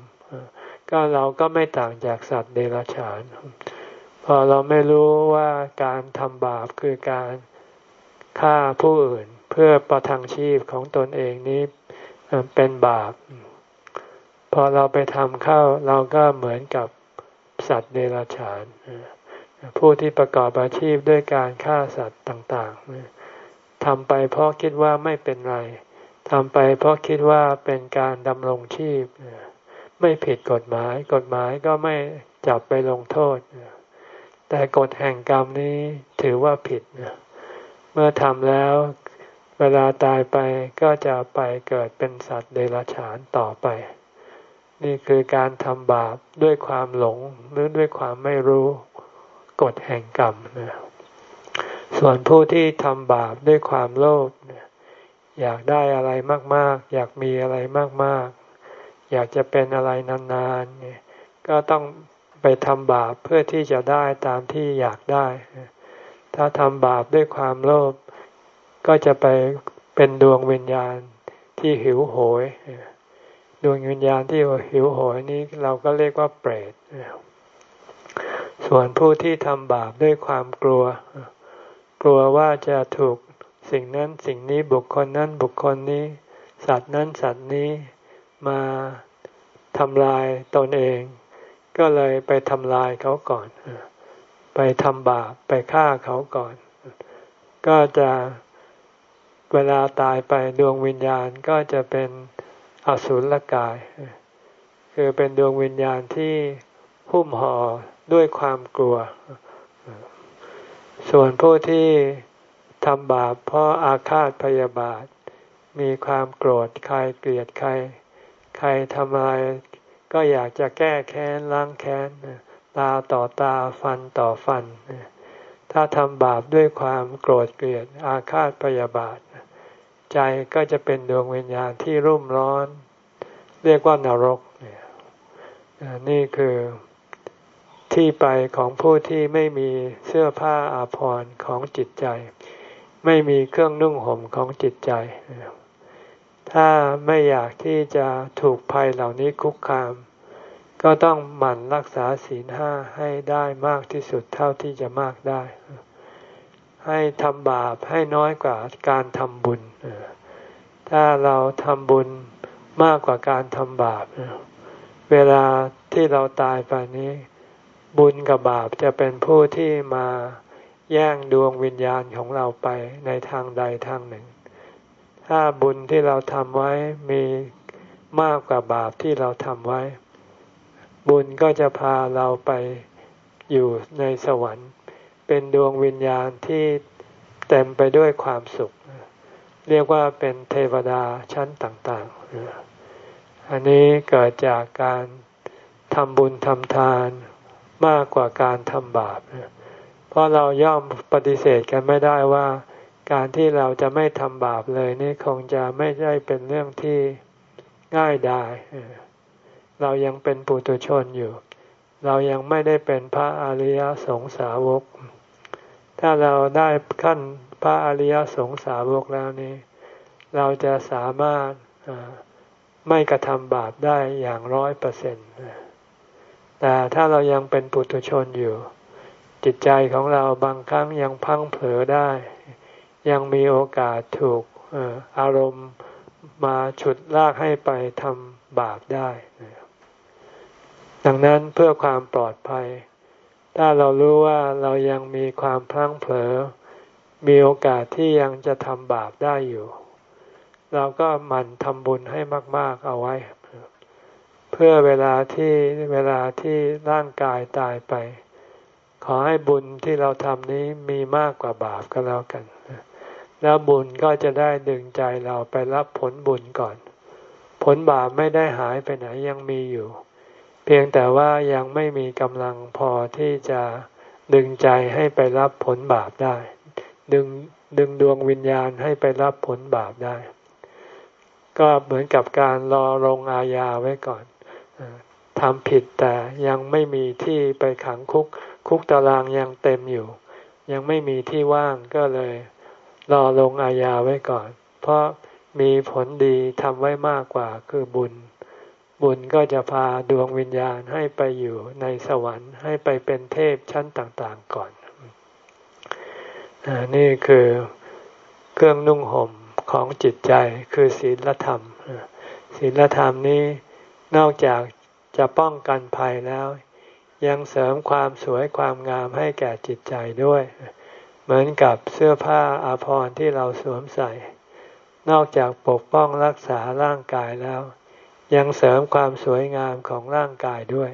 A: ก็เราก็ไม่ต่างจากสัตว์เดรัจฉาน พอเราไม่รู้ว่าการทำบาปคือการฆ่าผู้อื่นเพื่อประทังชีพของตนเองนี้เป็นบาป พอเราไปทำเข้าเราก็เหมือนกับสัตว์เดรัจฉาน ผู้ที่ประกอบอาชีพด้วยการฆ่าสัตว์ต่าง ๆทำไปเพราะคิดว่าไม่เป็นไร ทำไปเพราะคิดว่าเป็นการดำรงชีพ ไม่ผิดกฎหมาย กฎหมายก็ไม่จับไปลงโทษ แต่กฎแห่งกรรมนี้ถือว่าผิด เมื่อทำแล้วเวลาตายไปก็จะไปเกิดเป็นสัตว์เดรัจฉานต่อไป นี่คือการทำบาปด้วยความหลงหรือด้วยความไม่รู้กฎแห่งกรรมนะส่วนผู้ที่ทำบาปด้วยความโลภ อยากได้อะไรมาก ๆ อยากมีอะไรมาก ๆ อยากจะเป็นอะไรนานๆเนี่ยก็ต้องไปทำบาปเพื่อที่จะได้ตามที่อยากได้ ถ้าทำบาปด้วยความโลภก็จะไปเป็นดวงวิญญาณที่หิวโหย ดวงวิญญาณที่หิวโหยนี้เราก็เรียกว่าเปรต ส่วนผู้ที่ทำบาปด้วยความกลัว กลัวว่าจะถูก สิ่งนั้นสิ่งนี้บุคคลนั้นบุคคลนี้ สัตว์นั้นสัตว์นี้มาทำลายตนเอง ก็เลยไปทำลายเขาก่อน ไปทำบาปไปฆ่าเขาก่อน ก็จะเวลาตายไปดวงวิญญาณก็จะเป็นอสุรกาย คือเป็นดวงวิญญาณที่หุ้มห่อด้วยความกลัว ส่วนผู้ที่ ทำบาปเพราะอาฆาตพยาบาท มีความโกรธใครเกลียดใคร ใครทำอะไรก็อยากจะแก้แค้นล้างแค้นตาต่อตาฟันต่อฟัน ถ้าทำบาปด้วยความโกรธเกลียดอาฆาตพยาบาท ใจก็จะเป็นดวงวิญญาณที่รุ่มร้อน เรียกว่านรก นี่คือที่ไปของผู้ที่ไม่มีเสื้อผ้าอาภรณ์ของจิตใจ ไม่มีเครื่องนุ่งห่มของจิตใจ ถ้าไม่อยากที่จะถูกภัยเหล่านี้คุกคาม ก็ต้องหมั่นรักษาศีลห้าให้ได้มากที่สุดเท่าที่จะมากได้ ให้ทำบาปให้น้อยกว่าการทำบุญ ถ้าเราทำบุญมากกว่าการทำบาป เวลาที่เราตายไปนี้ บุญกับบาปจะเป็นผู้ที่มา แย่งดวงวิญญาณของเราไปในทางใดทางหนึ่ง ถ้าบุญที่เราทำไว้มีมากกว่าบาปที่เราทำไว้ บุญก็จะพาเราไปอยู่ในสวรรค์ เป็นดวงวิญญาณที่เต็มไปด้วยความสุข เรียกว่าเป็นเทวดาชั้นต่างๆ อันนี้เกิดจากการทำบุญทำทานมากกว่าการทำบาป เพราะเราย่อมปฏิเสธกันไม่ได้ว่า การที่เราจะไม่ทำบาปเลยนี่คงจะไม่ได้เป็นเรื่องที่ง่ายดายเรายังเป็นปุถุชนอยู่ เรายังไม่ได้เป็นพระอริยสงสาวก ถ้าเราได้ขั้นพระอริยสงสาวกแล้วนี้ เราจะสามารถไม่กระทำบาปได้อย่างร้อยเปอร์เซ็นต์แต่ถ้าเรายังเป็นปุถุชนอยู่ จิตใจของเราบางครั้งยังพังเผลอได้ ยังมีโอกาสถูกอารมณ์มาฉุดลากให้ไปทำบาปได้ ดังนั้นเพื่อความปลอดภัย ถ้าเรารู้ว่าเรายังมีความพลั้งเผลอ มีโอกาสที่ยังจะทำบาปได้อยู่ เราก็หมั่นทำบุญให้มาก ๆเอาไว้ เพื่อเวลาที่เวลาที่ร่างกายตายไป ขอให้บุญที่เราทำนี้มีมากกว่าบาปก็แล้วกัน แล้วบุญก็จะได้ดึงใจเราไปรับผลบุญก่อน ผลบาปไม่ได้หายไปไหนยังมีอยู่ เพียงแต่ว่ายังไม่มีกำลังพอที่จะดึงใจให้ไปรับผลบาปได้ ดึงดึงดวงวิญญาณให้ไปรับผลบาปได้ ก็เหมือนกับการรอลงอาญาไว้ก่อนทำผิดแต่ยังไม่มีที่ไปขังคุก คุกตารางยังเต็มอยู่ ยังไม่มีที่ว่างก็เลย รอลงอาญาไว้ก่อน เพราะมีผลดีทำไว้มากกว่าคือบุญ บุญก็จะพาดวงวิญญาณให้ไปอยู่ในสวรรค์ให้ไปเป็นเทพชั้นต่างๆก่อนนี่คือเครื่องนุ่งห่มของจิตใจคือศีลธรรมศีลธรรมนี้นอกจากจะป้องกันภัยแล้ว ยังเสริมความสวยความงามให้แก่จิตใจด้วย เหมือนกับเสื้อผ้าอาภรณ์ที่เราสวมใส่ นอกจากปกป้องรักษาร่างกายแล้ว ยังเสริมความสวยงามของร่างกายด้วย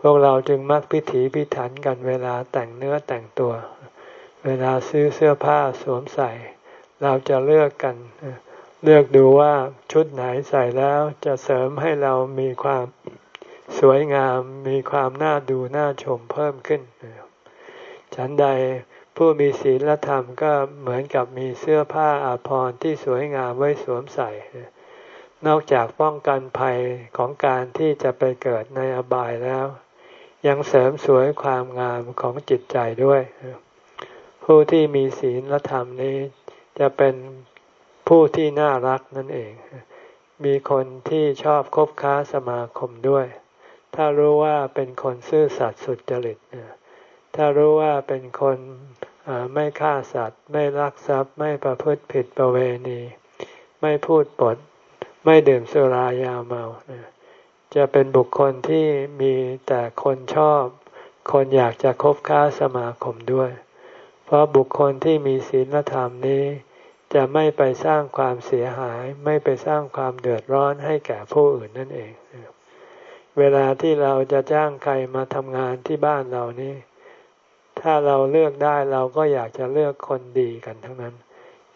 A: พวกเราจึงมักพิถีพิถันกันเวลาแต่งเนื้อแต่งตัว เวลาซื้อเสื้อผ้าสวมใส่ เราจะเลือกกัน เลือกดูว่าชุดไหนใส่แล้วจะเสริมให้เรามีความ สวยงามมีความน่าดูน่าชมเพิ่มขึ้นฉันใดผู้มีศีลธรรมก็เหมือนกับมีเสื้อผ้าอาภรณ์ที่สวยงามไว้สวมใส่ นอกจากป้องกันภัยของการที่จะไปเกิดในอบายแล้ว ยังเสริมสวยความงามของจิตใจด้วย ผู้ที่มีศีลธรรมนี้จะเป็นผู้ที่น่ารักนั่นเอง มีคนที่ชอบคบค้าสมาคมด้วย ถ้ารู้ว่าเป็นคนซื่อสัตย์สุจริตถ้ารู้ว่าเป็นคนไม่ฆ่าสัตว์ ไม่ลักทรัพย์ ไม่ประพฤติผิดประเวณี ไม่พูดปด ไม่ดื่มสุรายาเมา จะเป็นบุคคลที่มีแต่คนชอบ คนอยากจะคบค้าสมาคมด้วย เพราะบุคคลที่มีศีลธรรมนี้ จะไม่ไปสร้างความเสียหาย ไม่ไปสร้างความเดือดร้อนให้แก่ผู้อื่นนั่นเอง เวลาที่เราจะจ้างใครมาทำงานที่บ้านเรานี่ ถ้าเราเลือกได้เราก็อยากจะเลือกคนดีกันทั้งนั้น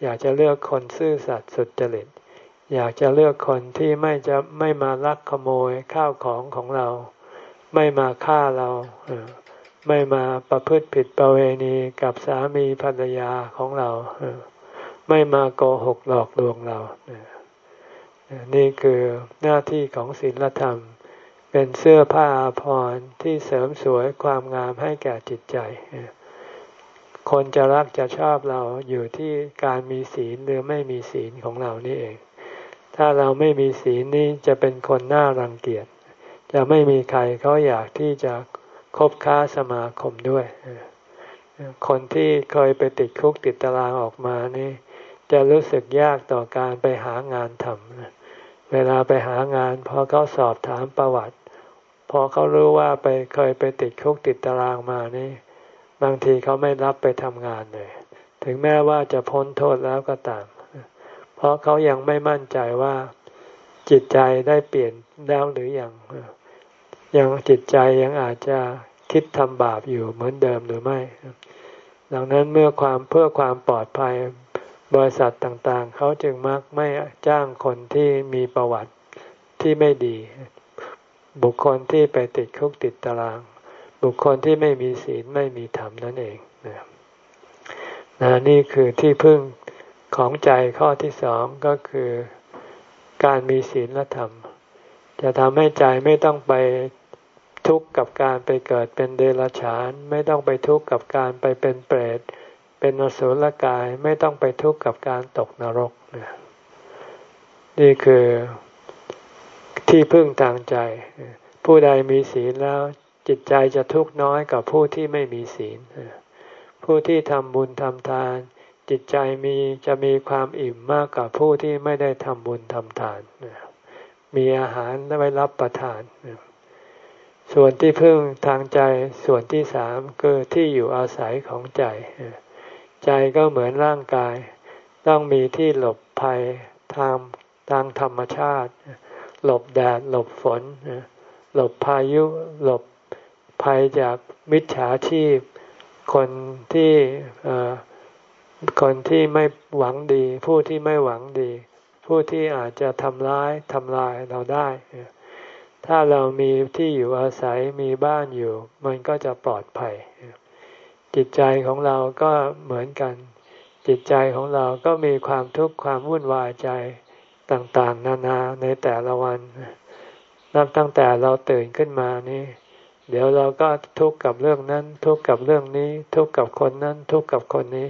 A: อยากจะเลือกคนซื่อสัตย์สุจริต อยากจะเลือกคนที่ไม่จะไม่มาลักขโมยข้าวของของเรา ไม่มาฆ่าเรา ไม่มาประพฤติผิดประเวณีกับสามีภรรยาของเรา ไม่มาโกหกหลอกลวงเรา นี่คือหน้าที่ของศีลธรรม เป็นเสื้อผ้าพรที่เสริมสวยความงามให้แก่จิตใจ คนจะรักจะชอบเราอยู่ที่การมีศีลหรือไม่มีศีลของเรานี่เอง ถ้าเราไม่มีศีลนี่จะเป็นคนน่ารังเกียจ จะไม่มีใครเขาอยากที่จะคบค้าสมาคมด้วย คนที่เคยไปติดคุกติดตารางออกมานี่ จะรู้สึกยากต่อการไปหางานทำเวลาไปหางานพอเขาสอบถามประวัติ พอเขารู้ว่าไปเคยไปติดคุกติดตารางมานี่ บางทีเขาไม่รับไปทำงานเลย ถึงแม้ว่าจะพ้นโทษแล้วก็ตาม เพราะเขายังไม่มั่นใจว่าจิตใจได้เปลี่ยนแล้วหรือยังยังจิตใจยังอาจจะคิดทำบาปอยู่เหมือนเดิมหรือไม่ ดังนั้นเมื่อความเพื่อความปลอดภัยบริษัทต่างๆ เขาจึงมักไม่จ้างคนที่มีประวัติที่ไม่ดี บุคคลที่ไปติดคุกติดตาราง บุคคลที่ไม่มีศีลไม่มีธรรมนั่นเองนะนี่คือที่พึ่งของใจข้อที่สองก็คือการมีศีลและธรรม จะทำให้ใจไม่ต้องไปทุกข์กับการไปเกิดเป็นเดรัจฉาน ไม่ต้องไปทุกข์กับการไปเป็นเปรต เป็นอสุรกายไม่ต้องไปทุกข์กับการตกนรกนี่คือ ที่พึ่งทางใจ ผู้ใดมีศีลแล้วจิตใจจะทุกข์น้อยกว่าผู้ที่ไม่มีศีล ผู้ที่ทำบุญทำทาน จิตใจมีจะมีความอิ่มมากกว่าผู้ที่ไม่ได้ทำบุญทำทาน มีอาหารไว้รับประทาน ส่วนที่พึ่งทางใจส่วนที่สามคือที่อยู่อาศัยของใจ ใจก็เหมือนร่างกาย ต้องมีที่หลบภัยทางทางธรรมชาติ หลบแดด หลบฝน หลบพายุ หลบภัยจากมิจฉาชีพ คนที่คนที่ไม่หวังดี ผู้ที่ไม่หวังดี ผู้ที่อาจจะทำร้ายทำลายเราได้ ถ้าเรามีที่อยู่อาศัยมีบ้านอยู่ มันก็จะปลอดภัย จิตใจของเราก็เหมือนกัน จิตใจของเราก็มีความทุกข์ความวุ่นวายใจ ต่างๆ นานาในแต่ละวัน นับตั้งแต่เราตื่นขึ้นมานี่ เดี๋ยวเราก็ทุกข์กับเรื่องนั้น ทุกข์กับเรื่องนี้ ทุกข์กับคนนั้น ทุกข์กับคนนี้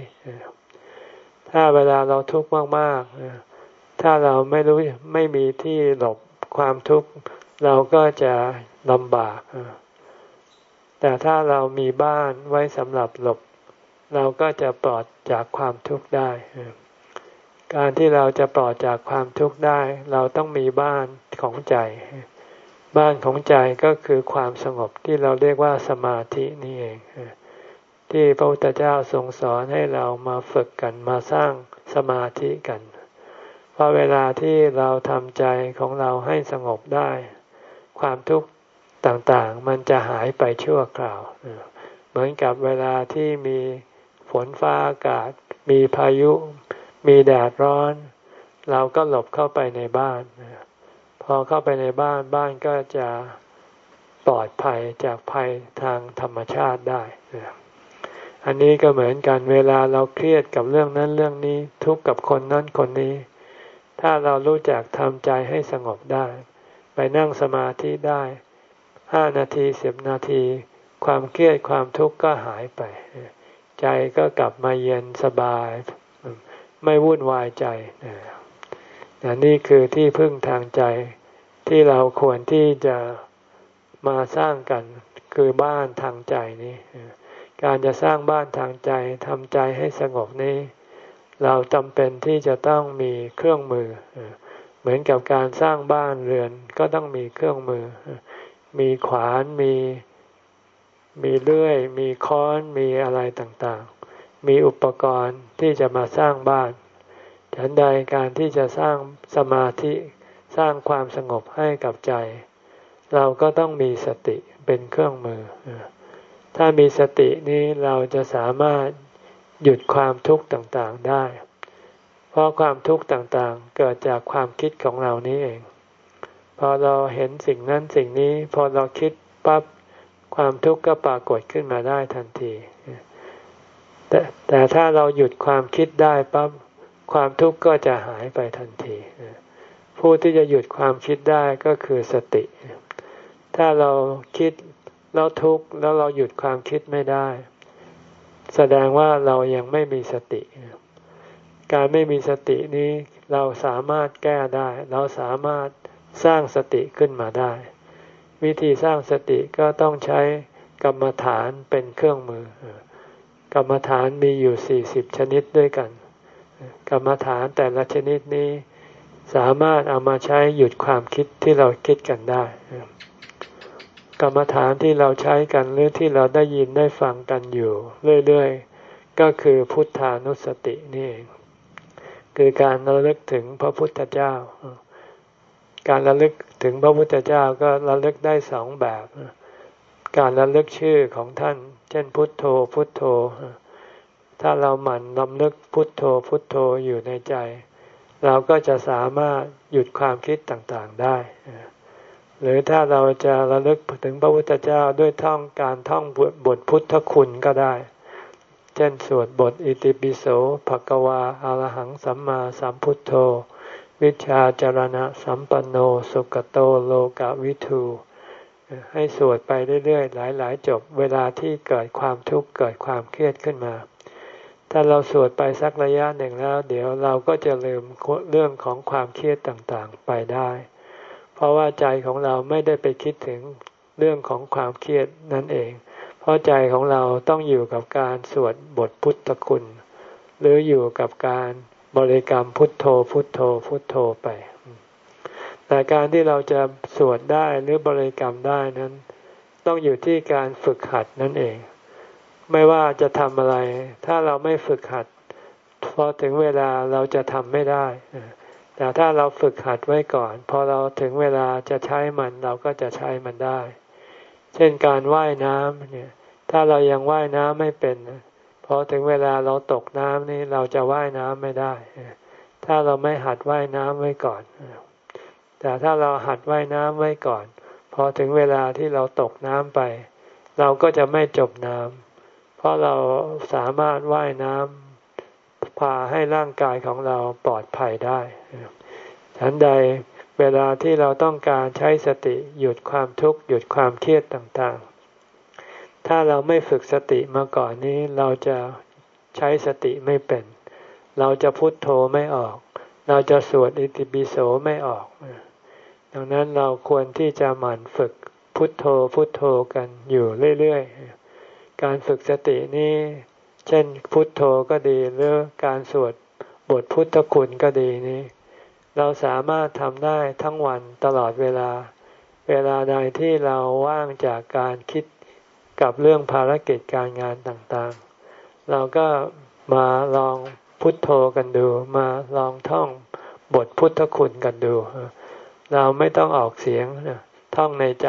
A: ถ้าเวลาเราทุกข์มากๆ ถ้าเราไม่รู้ไม่มีที่หลบความทุกข์เราก็จะลำบาก แต่ถ้าเรามีบ้านไว้สำหรับหลบ เราก็จะปลอดจากความทุกข์ได้ การที่เราจะปลอดจากความทุกข์ได้ เราต้องมีบ้านของใจ บ้านของใจก็คือความสงบที่เราเรียกว่าสมาธินี่เอง ที่พระพุทธเจ้าทรงสอนให้เรามาฝึกกันมาสร้างสมาธิกันเพราะเวลาที่เราทำใจของเราให้สงบได้ ความทุกข์ต่างๆ มันจะหายไปชั่วคราว เหมือนกับเวลาที่มีฝนฟ้าอากาศ มีพายุ มีแดดร้อน เราก็หลบเข้าไปในบ้าน พอเข้าไปในบ้านบ้านก็จะปลอดภัยจากภัยทางธรรมชาติได้ อันนี้ก็เหมือนกันเวลาเราเครียดกับเรื่องนั้นเรื่องนี้ ทุกข์กับคนนั้นคนนี้ ถ้าเรารู้จักทำใจให้สงบได้ ไปนั่งสมาธิได้ห้านาทีสิบนาที ความเครียดความทุกข์ก็หายไป ใจก็กลับมาเย็นสบาย ไม่วุ่นวายใจนี่คือที่พึ่งทางใจที่เราควรที่จะมาสร้างกันคือบ้านทางใจนี้ การจะสร้างบ้านทางใจทำใจให้สงบนี้ เราจำเป็นที่จะต้องมีเครื่องมือ เหมือนกับการสร้างบ้านเรือนก็ต้องมีเครื่องมือ มีขวานมีมีเลื่อย มีค้อนมีอะไรต่างๆ มีอุปกรณ์ที่จะมาสร้างบ้าน ฉันใดการที่จะสร้างสมาธิสร้างความสงบให้กับใจ เราก็ต้องมีสติเป็นเครื่องมือ ถ้ามีสตินี้เราจะสามารถหยุดความทุกข์ต่างๆได้ เพราะความทุกข์ต่างๆ เกิดจากความคิดของเรานี้เอง พอเราเห็นสิ่งนั้นสิ่งนี้ พอเราคิดปั๊บความทุกข์ก็ปรากฏขึ้นมาได้ทันที แต่แต่ถ้าเราหยุดความคิดได้ปั๊บความทุกข์ก็จะหายไปทันที ผู้ที่จะหยุดความคิดได้ก็คือสติ ถ้าเราคิดแล้วทุกข์แล้วเราหยุดความคิดไม่ได้ แสดงว่าเรายังไม่มีสติ การไม่มีสตินี้เราสามารถแก้ได้ เราสามารถสร้างสติขึ้นมาได้ วิธีสร้างสติก็ต้องใช้กรรมฐานเป็นเครื่องมือ กรรมฐานมีอยู่สี่สิบชนิดด้วยกัน กรรมฐานแต่ละชนิดนี้สามารถเอามาใช้หยุดความคิดที่เราคิดกันได้ กรรมฐานที่เราใช้กันหรือที่เราได้ยินได้ฟังกันอยู่เรื่อยๆ ก็คือพุทธานุสตินี่เองคือการระลึกถึงพระพุทธเจ้า การระลึกถึงพระพุทธเจ้าก็ระลึกได้สองแบบ การระลึกชื่อของท่าน เช่นพุทโธพุทโธ ถ้าเราหมั่นลำลึกพุทโธพุทโธอยู่ในใจ เราก็จะสามารถหยุดความคิดต่างๆได้ หรือถ้าเราจะระลึกถึงพระพุทธเจ้าด้วยท่องการท่องบทพุทธคุณก็ได้ เช่นสวดบทอิติปิโสภะกวาอารหังสัมมาสัมพุทโธ วิชาจารณะสัมปันโนสุกโตโลกวิทู ให้สวดไปเรื่อยๆ หลายๆ จบเวลาที่เกิดความทุกข์เกิดความเครียดขึ้นมา ถ้าเราสวดไปสักระยะหนึ่งแล้ว เดี๋ยวเราก็จะลืมเรื่องของความเครียดต่างๆไปได้ เพราะว่าใจของเราไม่ได้ไปคิดถึงเรื่องของความเครียดนั่นเอง เพราะใจของเราต้องอยู่กับการสวดบทพุทธคุณ หรืออยู่กับการบริกรรมพุทโธพุทโธพุทโธไป แต่การที่เราจะสวดได้หรือบริกรรมได้นั้น ต้องอยู่ที่การฝึกหัดนั่นเอง ไม่ว่าจะทำอะไร ถ้าเราไม่ฝึกหัดพอถึงเวลาเราจะทำไม่ได้ แต่ถ้าเราฝึกหัดไว้ก่อน พอเราถึงเวลาจะใช้มันเราก็จะใช้มันได้ เช่นการว่ายน้ำเนี่ย ถ้าเรายังว่ายน้ำไม่เป็นพอถึงเวลาเราตกน้ำนี่เราจะว่ายน้ำไม่ได้ ถ้าเราไม่หัดว่ายน้ำไว้ก่อน แต่ถ้าเราหัดว่ายน้ำไว้ก่อน พอถึงเวลาที่เราตกน้ำไป เราก็จะไม่จบน้ำเพราะเราสามารถว่ายน้ำพาให้ร่างกายของเราปลอดภัยได้ฉันใดเวลาที่เราต้องการใช้สติหยุดความทุกข์หยุดความเครียดต่างๆ ถ้าเราไม่ฝึกสติมาก่อนนี้เราจะใช้สติไม่เป็น เราจะพุทโธไม่ออก เราจะสวดอิติปิโสไม่ออก ดังนั้นเราควรที่จะหมั่นฝึกพุทโธพุทโธกันอยู่เรื่อยๆ การฝึกสตินี้ เช่นพุทโธก็ดีหรือการสวดบทพุทธคุณก็ดีนี้ เราสามารถทำได้ทั้งวันตลอดเวลา เวลาใดที่เราว่างจากการคิดกับเรื่องภารกิจการงานต่างๆ เราก็มาลองพุทโธกันดู มาลองท่องบทพุทธคุณกันดู เราไม่ต้องออกเสียงท่องในใจ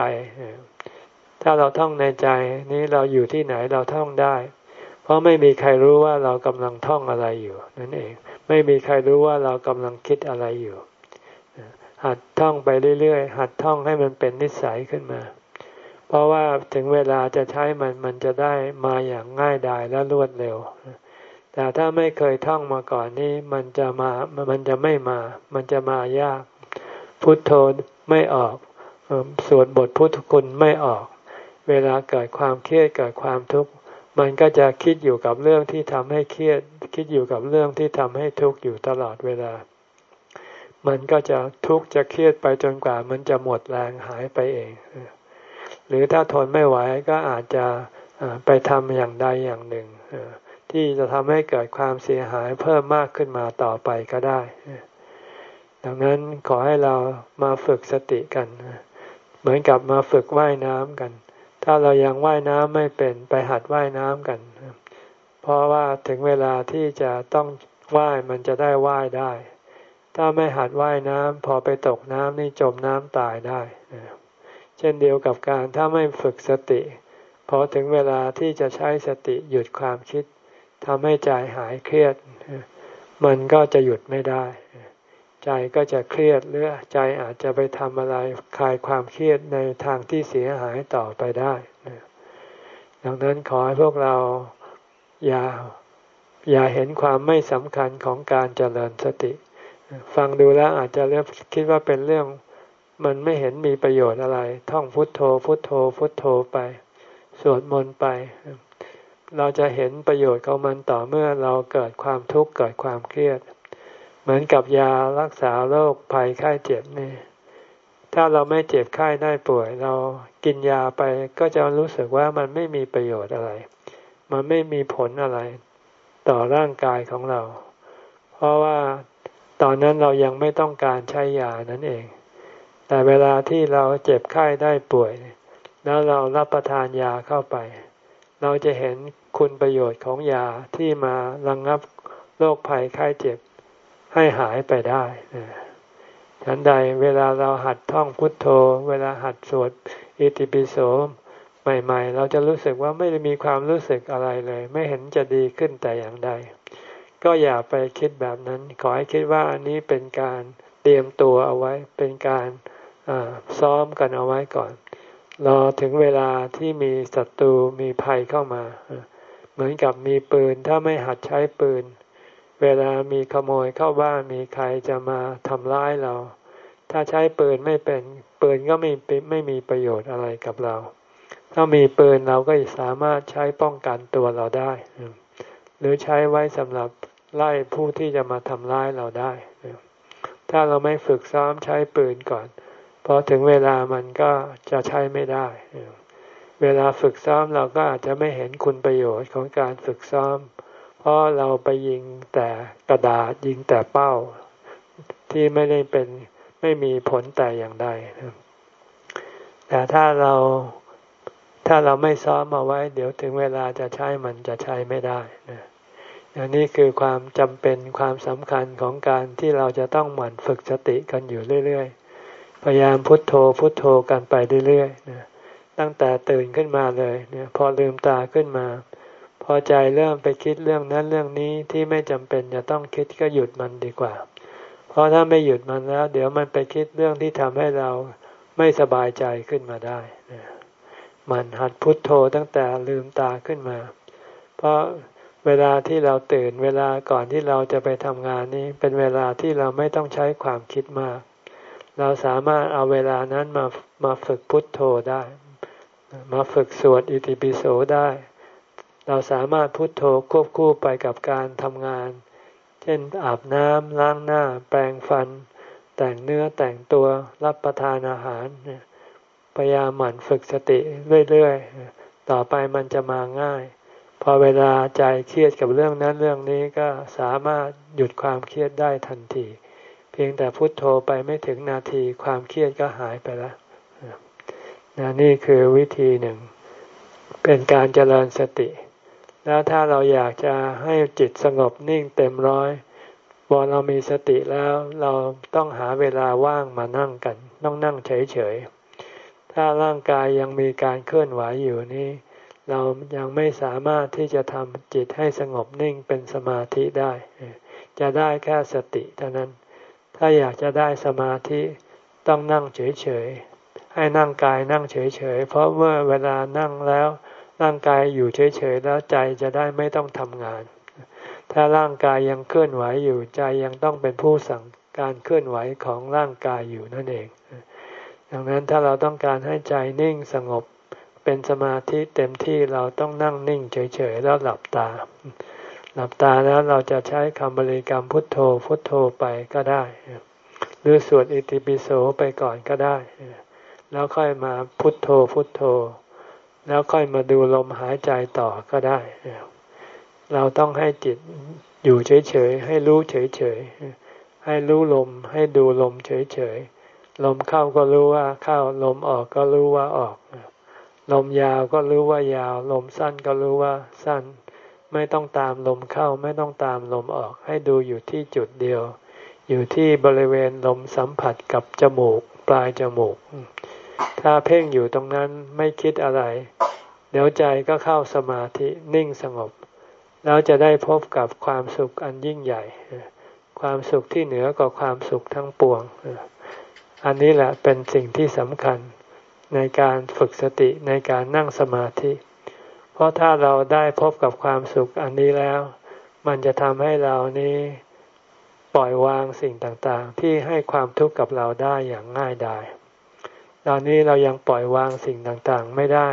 A: ถ้าเราท่องในใจนี้เราอยู่ที่ไหนเราท่องได้ เพราะไม่มีใครรู้ว่าเรากำลังท่องอะไรอยู่ นั่นเอง ไม่มีใครรู้ว่าเรากำลังคิดอะไรอยู่ หัดท่องไปเรื่อยๆ หัดท่องให้มันเป็นนิสัยขึ้นมา เพราะว่าถึงเวลาจะใช้มันมันจะได้มาอย่างง่ายดายและรวดเร็วแต่ถ้าไม่เคยท่องมาก่อนนี้มันจะมา มันจะไม่มา มันจะมายาก พุทโธไม่ออกสวดบทพุทธคุณไม่ออก เวลาเกิดความเครียดเกิดความทุกข์มันก็จะคิดอยู่กับเรื่องที่ทำให้เครียด คิดอยู่กับเรื่องที่ทำให้ทุกข์อยู่ตลอดเวลา มันก็จะทุกข์จะเครียดไปจนกว่า มันจะหมดแรงหายไปเอง หรือถ้าทนไม่ไหวก็อาจจะไปทำอย่างใดอย่างหนึ่งที่จะทำให้เกิดความเสียหายเพิ่มมากขึ้นมาต่อไปก็ได้ ดังนั้นขอให้เรามาฝึกสติกัน เหมือนกับมาฝึกว่ายน้ำกัน ถ้าเรายังว่ายน้ำไม่เป็นไปหัดว่ายน้ำกัน เพราะว่าถึงเวลาที่จะต้องว่ายมันจะได้ว่ายได้ ถ้าไม่หัดว่ายน้ำพอไปตกน้ำนี่จมน้ำตายได้ เช่นเดียวกับการถ้าไม่ฝึกสติพอถึงเวลาที่จะใช้สติหยุดความคิดทำให้ใจหายเครียด มันก็จะหยุดไม่ได้ ใจก็จะเครียดหรือใจอาจจะไปทำอะไรคลายความเครียดในทางที่เสียหายต่อไปได้ดังนั้นขอให้พวกเราอย่าอย่าเห็นความไม่สำคัญของการเจริญสติ ฟังดูแล้วอาจจะเริ่มคิดว่าเป็นเรื่องมันไม่เห็นมีประโยชน์อะไร ท่องพุทโธ พุทโธ พุทโธไป สวดมนต์ไป เราจะเห็นประโยชน์ของมันต่อเมื่อเราเกิดความทุกข์เกิดความเครียด เหมือนกับยารักษาโรคภัยไข้เจ็บนี่ ถ้าเราไม่เจ็บไข้ได้ป่วย เรากินยาไปก็จะรู้สึกว่ามันไม่มีประโยชน์อะไร มันไม่มีผลอะไร ต่อร่างกายของเรา เพราะว่าตอนนั้นเรายังไม่ต้องการใช้ยานั่นเอง แต่เวลาที่เราเจ็บไข้ได้ป่วย แล้วเรารับประทานยาเข้าไป เราจะเห็นคุณประโยชน์ของยาที่มาระงงับโรคภัยไข้เจ็บ ให้หายไปได้ฉันใดเวลาเราหัดท่องพุทโธ เวลาหัดสวดอิติปิโสใหม่ ๆ เราจะรู้สึกว่าไม่ได้มีความรู้สึกอะไรเลย ไม่เห็นจะดีขึ้นแต่อย่างใด ก็อย่าไปคิดแบบนั้น ขอให้คิดว่าอันนี้เป็นการเตรียมตัวเอาไว้ เป็นการซ้อมกันเอาไว้ก่อน รอถึงเวลาที่มีศัตรูมีภัยเข้ามา เหมือนกับมีปืนถ้าไม่หัดใช้ปืน เวลามีขโมยเข้าบ้านมีใครจะมาทำร้ายเรา ถ้าใช้ปืนไม่เป็นปืนก็ไม่ไม่มีประโยชน์อะไรกับเรา ถ้ามีปืนเราก็สามารถใช้ป้องกันตัวเราได้ หรือใช้ไว้สำหรับไล่ผู้ที่จะมาทำร้ายเราได้ ถ้าเราไม่ฝึกซ้อมใช้ปืนก่อนพอถึงเวลามันก็จะใช้ไม่ได้ เวลาฝึกซ้อมเราก็อาจจะไม่เห็นคุณประโยชน์ของการฝึกซ้อม เพราะเราไปยิงแต่กระดาษยิงแต่เป้า ที่ไม่ได้เป็นไม่มีผลแต่อย่างใดแต่ถ้าเราถ้าเราไม่ซ้อมเอาไว้ เดี๋ยวถึงเวลาจะใช้มันจะใช้ไม่ได้นะอันนี้คือความจำเป็นความสำคัญของการที่เราจะต้องหมั่นฝึกสติกันอยู่เรื่อยๆ พยายามพุทโธพุทโธกันไปเรื่อยๆนะตั้งแต่ตื่นขึ้นมาเลยเนี่ยพอลืมตาขึ้นมา พอใจเริ่มไปคิดเรื่องนั้นเรื่องนี้ที่ไม่จำเป็นจะต้องคิดก็หยุดมันดีกว่า เพราะถ้าไม่หยุดมันแล้ว เดี๋ยวมันไปคิดเรื่องที่ทำให้เราไม่สบายใจขึ้นมาได้นะมันหัดพุทโธตั้งแต่ลืมตาขึ้นมา เพราะเวลาที่เราตื่นเวลาก่อนที่เราจะไปทำงานนี้ เป็นเวลาที่เราไม่ต้องใช้ความคิดมาก เราสามารถเอาเวลานั้นมามาฝึกพุทโธได้ มาฝึกสวดอิติปิโสได้ เราสามารถพุทโธควบคู่ไปกับการทำงาน เช่นอาบน้ำล้างหน้า แปรงฟัน แต่งเนื้อแต่งตัวรับประทานอาหารพยายามหมั่นฝึกสติเรื่อยๆต่อไปมันจะมาง่าย พอเวลาใจเครียดกับเรื่องนั้นเรื่องนี้ก็สามารถหยุดความเครียดได้ทันที เพียงแต่พุโทโธไปไม่ถึงนาทีความเครียดก็หายไปแล้วนนี่คือวิธีหนึ่ง เป็นการเจริญสติ แล้วถ้าเราอยากจะให้จิตสงบนิ่งเต็มร้อยพอเรามีสติแล้วเราต้องหาเวลาว่างมานั่งกัน ต้องนั่งเฉยๆ ถ้าร่างกายยังมีการเคลื่อนไหวอยู่นี้ เรายังไม่สามารถที่จะทำจิตให้สงบนิ่งเป็นสมาธิได้ จะได้แค่สติเท่านั้น ถ้าอยากจะได้สมาธิต้องนั่งเฉยๆ ให้นั่งกายนั่งเฉยๆ เพราะเมื่อเวลานั่งแล้ว ร่างกายอยู่เฉยๆแล้วใจจะได้ไม่ต้องทำงาน ถ้าร่างกายยังเคลื่อนไหวอยู่ใจยังต้องเป็นผู้สั่งการเคลื่อนไหวของร่างกายอยู่นั่นเอง ดังนั้นถ้าเราต้องการให้ใจนิ่งสงบเป็นสมาธิเต็มที่เราต้องนั่งนิ่งเฉยๆแล้วหลับตา หลับตาแล้วเราจะใช้คำบริกรรมพุทโธพุทโธไปก็ได้ หรือสวดอิติปิโสไปก่อนก็ได้ แล้วค่อยมาพุทโธพุทโธ แล้วค่อยมาดูลมหายใจต่อก็ได้ เราต้องให้จิตอยู่เฉยๆ ให้รู้เฉยๆ ให้รู้ลม ให้ดูลมเฉยๆ ลมเข้าก็รู้ว่าเข้า ลมออกก็รู้ว่าออก ลมยาวก็รู้ว่ายาว ลมสั้นก็รู้ว่าสั้น ไม่ต้องตามลมเข้า ไม่ต้องตามลมออก ให้ดูอยู่ที่จุดเดียว อยู่ที่บริเวณลมสัมผัสกับจมูก ปลายจมูก ถ้าเพ่งอยู่ตรงนั้นไม่คิดอะไร เดี๋ยวใจก็เข้าสมาธินิ่งสงบ แล้วจะได้พบกับความสุขอันยิ่งใหญ่ ความสุขที่เหนือกว่าความสุขทั้งปวง อันนี้แหละเป็นสิ่งที่สำคัญในการฝึกสติในการนั่งสมาธิ เพราะถ้าเราได้พบกับความสุขอันนี้แล้ว มันจะทำให้เรานี้ปล่อยวางสิ่งต่างๆ ที่ให้ความทุกข์กับเราได้อย่างง่ายดาย ตอนนี้เรายังปล่อยวางสิ่งต่างๆ ไม่ได้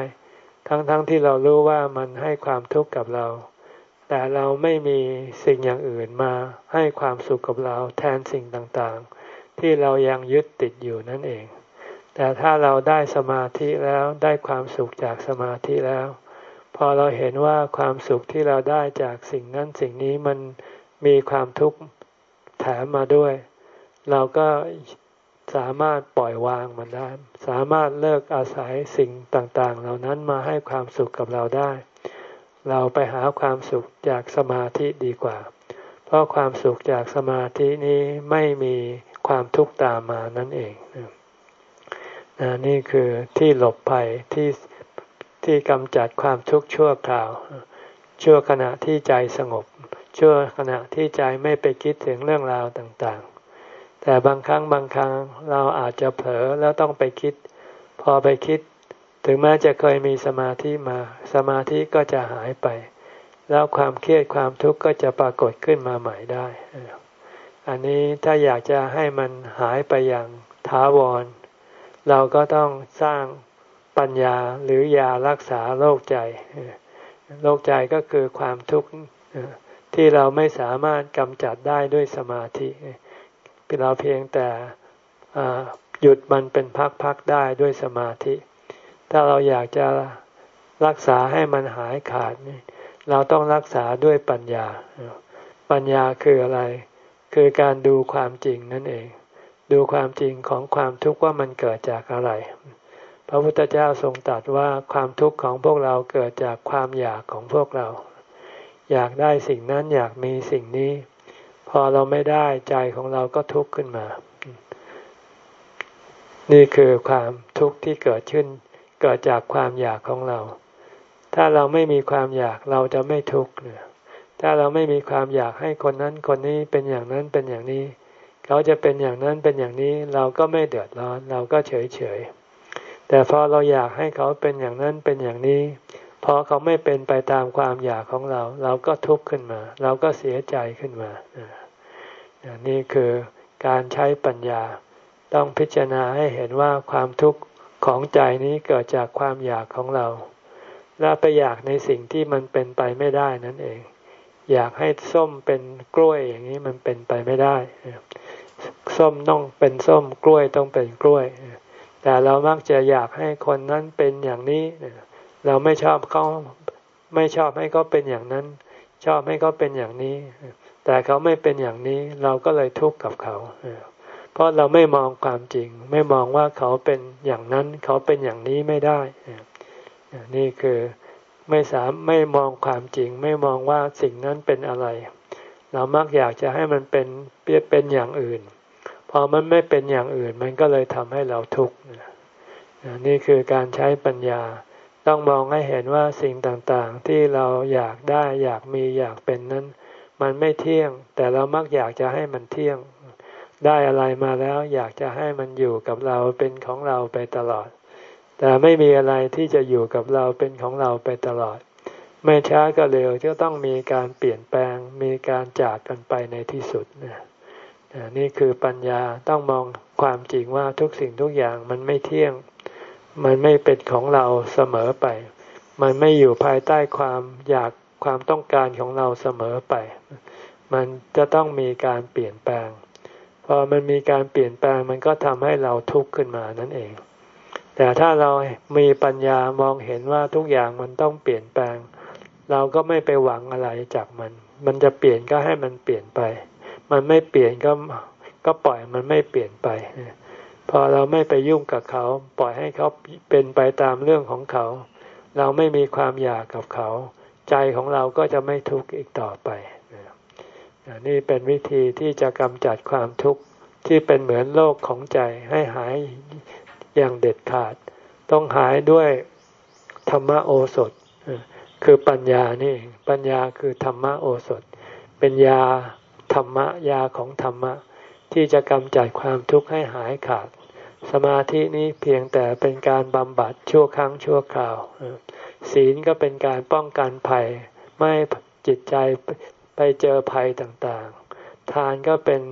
A: ทั้งๆทที่เรารู้ว่ามันให้ความทุกข์กับเรา แต่เราไม่มีสิ่งอย่างอื่นมาให้ความสุขกับเราแทนสิ่งต่างๆ ที่เรายังยึดติดอยู่นั่นเอง แต่ถ้าเราได้สมาธิแล้วได้ความสุขจากสมาธิแล้ว พอเราเห็นว่าความสุขที่เราได้จากสิ่งนั้นสิ่งนี้มันมีความทุกข์แถมมาด้วย เราก็ สามารถปล่อยวางมันได้ สามารถเลิกอาศัยสิ่งต่างๆ เหล่านั้นมาให้ความสุขกับเราได้ เราไปหาความสุขจากสมาธิดีกว่า เพราะความสุขจากสมาธินี้ไม่มีความทุกข์ตามมานั่นเองน,นี่คือที่หลบภัยที่ที่กำจัดความทุกข์ชั่วคราว ชั่วขณะที่ใจสงบ ชั่วขณะที่ใจไม่ไปคิดถึงเรื่องราวต่างๆ แต่บางครั้งบางครั้งเราอาจจะเผลอแล้วต้องไปคิด พอไปคิด ถึงแม้จะเคยมีสมาธิมา สมาธิก็จะหายไป แล้วความเครียดความทุกข์ก็จะปรากฏขึ้นมาใหม่ได้ อันนี้ถ้าอยากจะให้มันหายไปอย่างถาวร เราก็ต้องสร้างปัญญาหรือยารักษาโรคใจโรคใจก็คือความทุกข์ที่เราไม่สามารถกำจัดได้ด้วยสมาธิ เราเพียงแต่หยุดมันเป็นพักๆได้ด้วยสมาธิ ถ้าเราอยากจะรักษาให้มันหายขาดเราต้องรักษาด้วยปัญญา ปัญญาคืออะไร คือการดูความจริงนั่นเอง ดูความจริงของความทุกข์ว่ามันเกิดจากอะไร พระพุทธเจ้าทรงตรัสว่าความทุกข์ของพวกเราเกิดจากความอยากของพวกเรา อยากได้สิ่งนั้นอยากมีสิ่งนี้ พอเราไม่ได้ใจของเราก็ทุกข์ขึ้นมา นี่คือความทุกข์ที่เกิดขึ้น เกิดจากความอยากของเรา ถ้าเราไม่มีความอยากเราจะไม่ทุกข์เนี่ยถ้าเราไม่มีความอยากให้คนนั้นคนนี้เป็นอย่างนั้นเป็นอย่างนี้ เขาจะเป็นอย่างนั้นเป็นอย่างนี้เราก็ไม่เดือดร้อน เราก็เฉยเฉยแต่พอเราอยากให้เขาเป็นอย่างนั้นเป็นอย่างนี้ พอเขาไม่เป็นไปตามความอยากของเรา เราก็ทุกข์ขึ้นมา เราก็เสียใจขึ้นมา นี่คือการใช้ปัญญา ต้องพิจารณาให้เห็นว่าความทุกข์ของใจนี้เกิดจากความอยากของเรา และไปอยากในสิ่งที่มันเป็นไปไม่ได้นั่นเอง อยากให้ส้มเป็นกล้วยอย่างนี้มันเป็นไปไม่ได้ ส้มต้องเป็นส้มกล้วยต้องเป็นกล้วย แต่เรามักจะอยากให้คนนั้นเป็นอย่างนี้ เราไม่ชอบเขาไม่ชอบให้เขาเป็นอย่างนั้น ชอบให้เขาเป็นอย่างนี้ แต่เขาไม่เป็นอย่างนี้ เราก็เลยทุกข์กับเขาเพราะเราไม่มองความจริง ไม่มองว่าเขาเป็นอย่างนั้น เขาเป็นอย่างนี้ไม่ได้นี่คือไม่สามไม่มองความจริง ไม่มองว่าสิ่งนั้นเป็นอะไร เรามักอยากจะให้มันเป็นเปียเป็นอย่างอื่น พอมันไม่เป็นอย่างอื่น มันก็เลยทำให้เราทุกข์นี่คือการใช้ปัญญา ต้องมองให้เห็นว่าสิ่งต่างๆ ที่เราอยากได้อยากมีอยากเป็นนั้น มันไม่เที่ยง แต่เรามักอยากจะให้มันเที่ยง ได้อะไรมาแล้วอยากจะให้มันอยู่กับเราเป็นของเราไปตลอด แต่ไม่มีอะไรที่จะอยู่กับเราเป็นของเราไปตลอด ไม่ช้าก็เร็วจะต้องมีการเปลี่ยนแปลง มีการจากกันไปในที่สุดนะนี่คือปัญญาต้องมองความจริงว่าทุกสิ่งทุกอย่างมันไม่เที่ยง มันไม่เป็นของเราเสมอไป มันไม่อยู่ภายใต้ความอยากความต้องการของเราเสมอไป มันจะต้องมีการเปลี่ยนแปลง พอมันมีการเปลี่ยนแปลงมันก็ทำให้เราทุกข์ขึ้นมานั่นเอง แต่ถ้าเรามีปัญญามองเห็นว่าทุกอย่างมันต้องเปลี่ยนแปลง เราก็ไม่ไปหวังอะไรจากมัน มันจะเปลี่ยนก็ให้มันเปลี่ยนไป มันไม่เปลี่ยนก็ก็ปล่อยมันไม่เปลี่ยนไป พอเราไม่ไปยุ่งกับเขา ปล่อยให้เขาเป็นไปตามเรื่องของเขา เราไม่มีความอยากกับเขา ใจของเราก็จะไม่ทุกข์อีกต่อไปนี่เป็นวิธีที่จะกำจัดความทุกข์ที่เป็นเหมือนโลกของใจให้หายอย่างเด็ดขาด ต้องหายด้วยธรรมโอสถ คือปัญญานี่ปัญญาคือธรรมโอสถ เป็นยาธรรมะยาของธรรมะ ที่จะกำจัดความทุกข์ให้หายขาด สมาธินี้เพียงแต่เป็นการบำบัดชั่วครั้งชั่วคราว ศีลก็เป็นการป้องกันภัย ไม่จิตใจไปเจอภัยต่างๆ ทานก็เป็น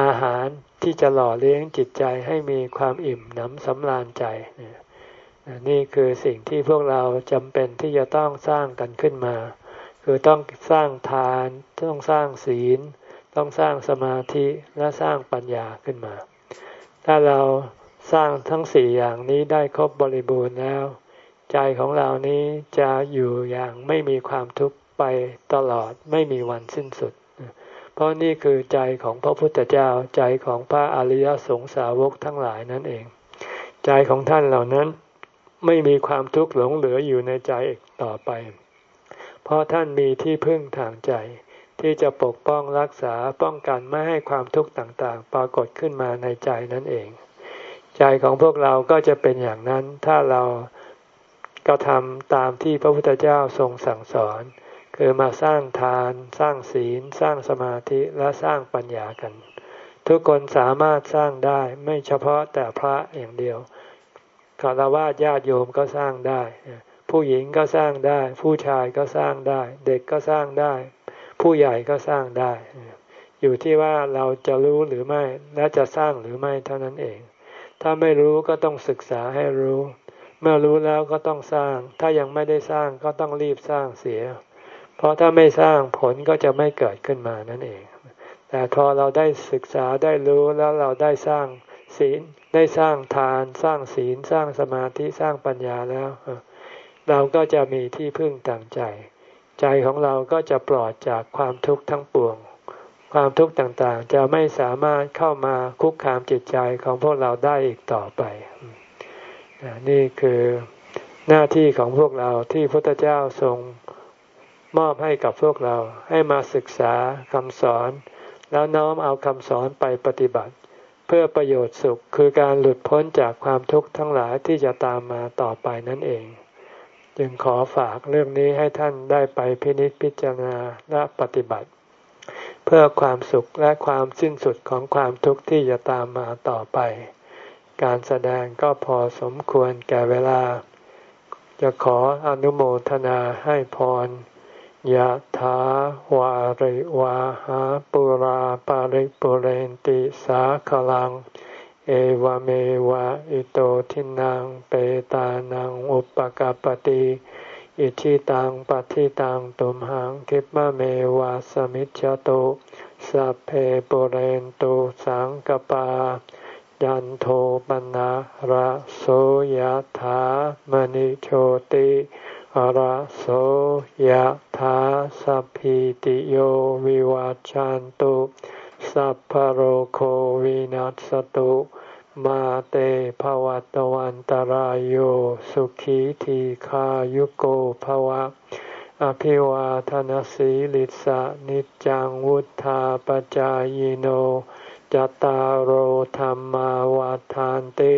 A: อาหารที่จะหล่อเลี้ยงจิตใจให้มีความอิ่มหนำสำราญใจ นี่คือสิ่งที่พวกเราจำเป็นที่จะต้องสร้างกันขึ้นมา คือต้องสร้างทาน ต้องสร้างศีล ต้องสร้างสมาธิและสร้างปัญญาขึ้นมา ถ้าเราสร้างทั้งสี่อย่างนี้ได้ครบบริบูรณ์แล้ว ใจของเรานี้จะอยู่อย่างไม่มีความทุกข์ไปตลอดไม่มีวันสิ้นสุด เพราะนี่คือใจของพระพุทธเจ้าใจของพระอริยสงสาวกทั้งหลายนั่นเอง ใจของท่านเหล่านั้นไม่มีความทุกข์หลงเหลืออยู่ในใจอีกต่อไป เพราะท่านมีที่พึ่งทางใจ ที่จะปกป้องรักษาป้องกันไม่ให้ความทุกข์ต่างๆ ปรากฏขึ้นมาในใจนั่นเอง ใจของพวกเราก็จะเป็นอย่างนั้นถ้าเราก็ทำตามที่พระพุทธเจ้าทรงสั่งสอน คือมาสร้างทาน สร้างศีล สร้างสมาธิและสร้างปัญญากัน ทุกคนสามารถสร้างได้ไม่เฉพาะแต่พระอย่างเดียวคารวะญาติโยมก็สร้างได้ ผู้หญิงก็สร้างได้ ผู้ชายก็สร้างได้ เด็กก็สร้างได้ ผู้ใหญ่ก็สร้างได้ อยู่ที่ว่าเราจะรู้หรือไม่และจะสร้างหรือไม่เท่านั้นเอง ถ้าไม่รู้ก็ต้องศึกษาให้รู้ เมื่อรู้แล้วก็ต้องสร้าง ถ้ายังไม่ได้สร้างก็ต้องรีบสร้างเสีย เพราะถ้าไม่สร้างผลก็จะไม่เกิดขึ้นมานั่นเอง แต่พอเราได้ศึกษาได้รู้แล้วเราได้สร้างศีลได้สร้างทาน สร้างศีล สร้างสมาธิ สร้างปัญญาแล้ว เราก็จะมีที่พึ่งทางใจ ใจของเราก็จะปลอดจากความทุกข์ทั้งปวง ความทุกข์ต่างๆ จะไม่สามารถเข้ามาคุกคามจิตใจของพวกเราได้อีกต่อไป นี่คือหน้าที่ของพวกเราที่พระพุทธเจ้าทรงมอบให้กับพวกเราให้มาศึกษาคำสอน แล้วน้อมเอาคำสอนไปปฏิบัติ เพื่อประโยชน์สุขคือการหลุดพ้นจากความทุกข์ทั้งหลายที่จะตามมาต่อไปนั่นเอง จึงขอฝากเรื่องนี้ให้ท่านได้ไปพินิจพิจารณาและปฏิบัติ เพื่อความสุขและความสิ้นสุดของความทุกข์ที่จะตามมาต่อไป การแสดงก็พอสมควรแก่เวลา จะขออนุโมทนาให้พรยะถาวาริวาหาปุราปาริปุเรนติสาขลัง เอวเมวะอิโตทินังเปตานังอุปกปติอิชิตังปฏิตังตุมหังคิปะเมวะสมิจจโตสัพเพปุเรนตุสังกปา ยันโทปนะระโสยถามณิโชติระโสยธาสัพพิติโยวิวัจจันตุ สัพพโรโควินัสตุมาเตภวัตวันตารโยสุขีทีขายุโกภวะ อภิวาทนสีลิสะนิจังวุธาปจายโนจตารโหธรรมาวาทานติ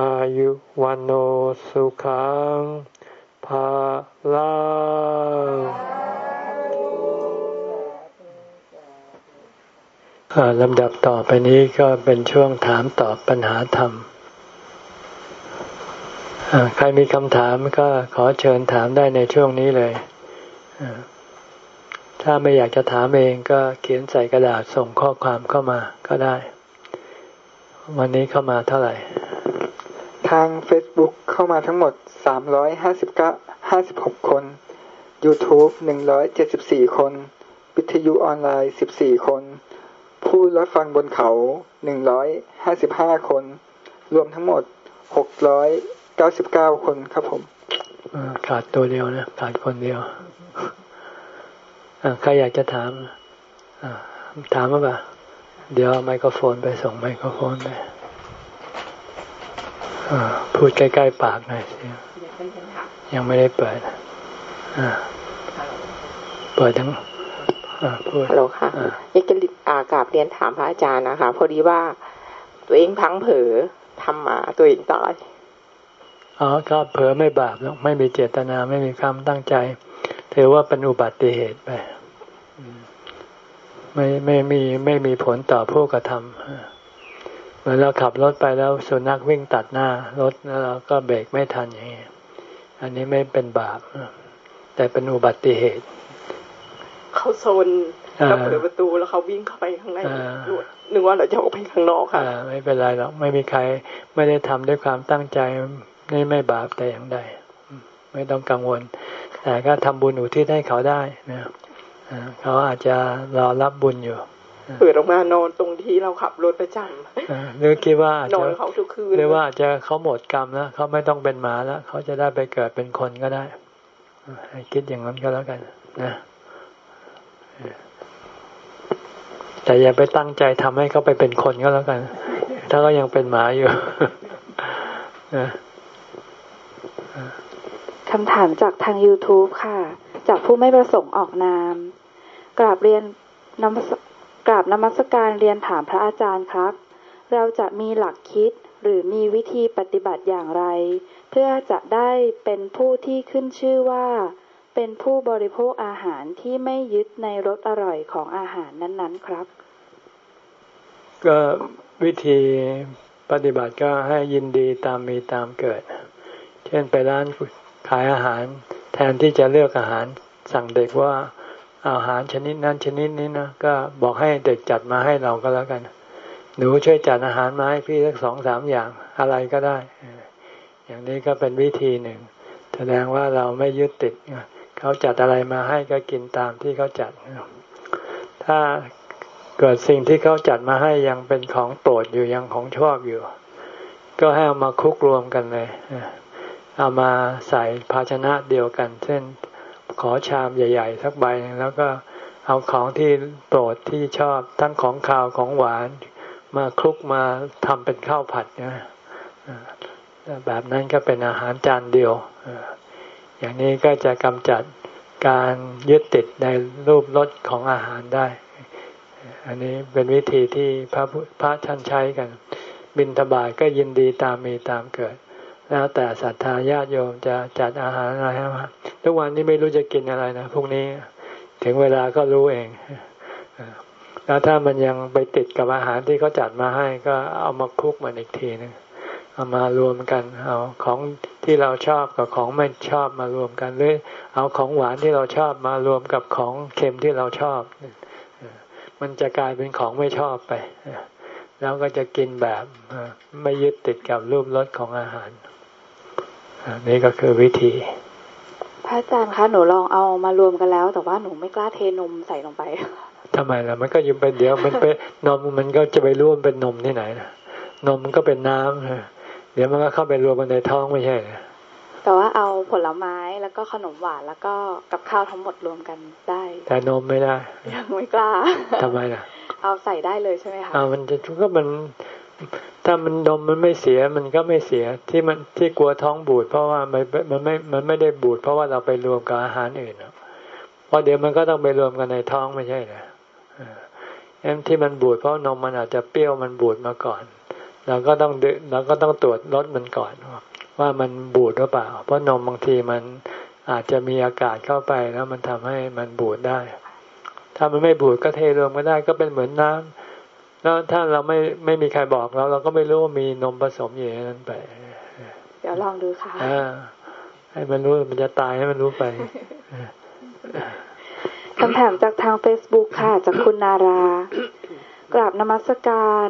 A: อายุวันโอสุขังภาลัง ลำดับต่อไปนี้ก็เป็นช่วงถามตอบปัญหาธรรม ใครมีคำถามก็ขอเชิญถามได้ในช่วงนี้เลย ถ้าไม่อยากจะถามเองก็เขียนใส่กระดาษส่งข้อความเข้ามาก็ได้ วันนี้เข้ามาเท่าไหร่
B: ทาง Facebook เข้ามาทั้งหมดสามร้อยห้าสิบเก้าห้าสิบหกคน YouTube หนึ่งร้อยเจ็ดสิบสี่คน วิทยุออนไลน์สิบสี่คน ผู้รับฟังบนเขาหนึ่งร้อยห้าสิบห้าคน รวมทั้งหมดหกร้อยเก้าสิบเก้าคนครับผม
A: ขาดตัวเดียวนะขาดคนเดียวใครอยากจะถามถามมาปะเดี๋ยวไมโครโฟนไปส่งไมโครโฟนไปพูดใกล้ๆปากหน่อยสิยังไม่ได้เปิดเปิดทั้ง
C: พูดฮัลโหลค่ะอยากจะอากาบเรียนถามพระอาจารย์นะคะ พอดีว่าตัวเองพังเผลอทำมาตัวเองตาย
A: อ๋อก็เผลอไม่บาปแล้วไม่มีเจตนาไม่มีความตั้งใจถือว่าเป็นอุบัติเหตุไปไม่ไม่มีไม่มีผลต่อผู้กระทำมือนเราขับรถไปแล้วสุนัขวิ่งตัดหน้ารถแล้วเราก็เบรกไม่ทันอย่างนี้อันนี้ไม่เป็นบาปแต่เป็นอุบัติเหตุ
C: เขาโซนเราเปิดประตูแล้วเขาวิ่งเข้าไปข้างในนึกว่าเราจะออกไปข้างนอกค่ะ
A: ไม่เป็นไรหรอกไม่มีใครไม่ได้ทำด้วยความตั้งใจนี่ไม่บาปแต่อย่างใดไม่ต้องกังวล แต่ก็ทำบุญอุทิศให้เขาได้นะเขาอาจจะรอรับบุญอยู่
C: เปิดออกมานอนตรงที่เราขับรถประจำ
A: หรือคิดว่า
C: นอนเขาทุกคืน
A: หรือว่าจะเขาหมดกรรมแล้วเขาไม่ต้องเป็นหมาแล้วเขาจะได้ไปเกิดเป็นคนก็ได้คิดอย่างนั้นก็แล้วกันนะ แต่อย่าไปตั้งใจทำให้เขาไปเป็นคนก็แล้วกัน ถ้าก็ยังเป็นหมาอยู่
D: คำถามจากทาง YouTube ค่ะ จากผู้ไม่ประสงค์ออกนาม กราบเรียนนมัสกราบนมัสการเรียนถามพระอาจารย์ครับ เราจะมีหลักคิดหรือมีวิธีปฏิบัติอย่างไร เพื่อจะได้เป็นผู้ที่ขึ้นชื่อว่า เป็นผู้บริโภคอาหารที่ไม่ยึดในรสอร่อยของอาหารนั้น ๆ ครับ
A: ก็วิธีปฏิบัติก็ให้ยินดีตามมีตามเกิด เช่นไปร้านขายอาหาร แทนที่จะเลือกอาหารสั่งเด็กว่าอาหารชนิดนั้นชนิดนี้นะก็บอกให้เด็กจัดมาให้เราก็แล้วกัน หนูช่วยจัดอาหารมาให้พี่สักสองสามอย่างอะไรก็ได้ อย่างนี้ก็เป็นวิธีหนึ่ง แสดงว่าเราไม่ยึดติด เขาจัดอะไรมาให้ก็กินตามที่เขาจัด ถ้าเกิดสิ่งที่เขาจัดมาให้ยังเป็นของโปรดอยู่ยังของชอบอยู่ ก็ให้เอามาคุกรวมกันเลย เอามาใส่ภาชนะเดียวกัน เช่นขอชามใหญ่ ๆ สักใบแล้วก็เอาของที่โปรดที่ชอบทั้งของข้าวของหวานมาคลุกมาทำเป็นข้าวผัดนะแบบนั้นก็เป็นอาหารจานเดียว อย่างนี้ก็จะกำจัดการยึดติดในรูปรสของอาหารได้ อันนี้เป็นวิธีที่พระพระท่านใช้กัน บินทบาทก็ยินดีตามมีตามเกิด แล้วแต่ศรัทธาญาติโยมจะจัดอาหารอะไรมาทุกวันนี้ไม่รู้จะกินอะไรนะพวกนี้ถึงเวลาก็รู้เอง แล้วถ้ามันยังไปติดกับอาหารที่เขาจัดมาให้ก็เอามาคุกมันอีกทีนึง เอามารวมกัน เอาของที่เราชอบกับของไม่ชอบมารวมกันหรือเอาของหวานที่เราชอบมารวมกับของเค็มที่เราชอบ มันจะกลายเป็นของไม่ชอบไป แล้วก็จะกินแบบไม่ยึดติดกับรูปรสของอาหารนี่ก็คือวิธี
D: พระอาจารย์คะหนูลองเอามารวมกันแล้ว แต่ว่าหนูไม่กล้าเทนมใส่ลงไป
A: ทำไมล่ะมันก็ยังเป็นเดี๋ยวมันไปนมมันก็จะไปร่วมเป็นนมที่ไหนนะนมมันก็เป็นน้ำ เดี๋ยวมันก็เข้าไปรวมกันในท้องไม่ใช่
D: แต่ว่าเอาผลไม้แล้วก็ขนมหวานแล้วก็กับข้าวทั้งหมดรวมกันได้
A: แต่นมไม่ได้
D: ยังไม่กล้า
A: ทำไมล่ะ
D: เอาใส่ได้เลยใช่ไหมคะ
A: อ่ามันจะก็มันถ้ามันดมมันไม่เสียมันก็ไม่เสียที่มันที่กลัวท้องบูด เพราะว่ามันมันไม่มันไม่ได้บูด เพราะว่าเราไปรวมกับอาหารอื่นเพราะเดี๋ยวมันก็ต้องไปรวมกันในท้องไม่ใช่เหรอเอ็มที่มันบูดเพราะนมมันอาจจะเปรี้ยวมันบูดมาก่อน เราก็ต้องเราก็ต้องตรวจรสมันก่อน ว่ามันบูดหรือเปล่า เพราะนมบางทีมันอาจจะมีอากาศเข้าไปแล้วมันทำให้มันบูดได้ ถ้ามันไม่บูดก็เทรวมก็ได้ก็เป็นเหมือนน้ำแล้วถ้าเราไม่ไม่มีใครบอกเรา เราก็ไม่รู้ว่ามีนมผสมอยู่ในนั้นไป
D: เดี๋ยวลองดูค่ะ
A: ให้มันรู้มันจะตายให้มันรู้ไป
D: คำถามจากทางเฟซบุ๊กค่ะ จากคุณนารา กราบนมัสการ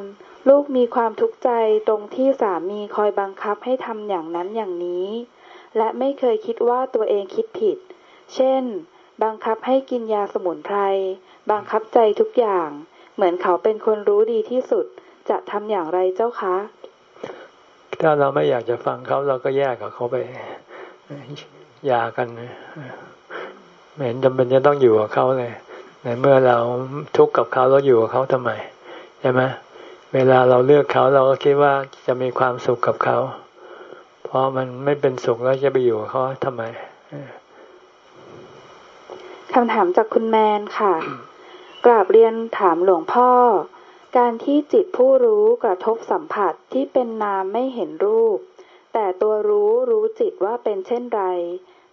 D: ลูกมีความทุกข์ใจตรงที่สามีคอยบังคับให้ทำอย่างนั้นอย่างนี้ และไม่เคยคิดว่าตัวเองคิดผิด เช่น บังคับให้กินยาสมุนไพร บังคับใจทุกอย่าง เหมือนเขาเป็นคนรู้ดีที่สุด จะทำอย่างไรเจ้าคะ
A: ถ้าเราไม่อยากจะฟังเขาเราก็แยกกับเขาไปยากันไม่เห็นจำเป็นจะต้องอยู่กับเขาเลยในเมื่อเราทุกข์กับเขาเราอยู่กับเขาทำไมใช่ไหม เวลาเราเลือกเขาเราก็คิดว่าจะมีความสุขกับเขา เพอมันไม่เป็นสุขแล้วจะไปอยู่กับเขาทำไม
D: คำถามจากคุณแมนค่ะ กราบเรียนถามหลวงพ่อ การที่จิตผู้รู้กระทบสัมผัสที่เป็นนามไม่เห็นรูป แต่ตัวรู้รู้จิตว่าเป็นเช่นไร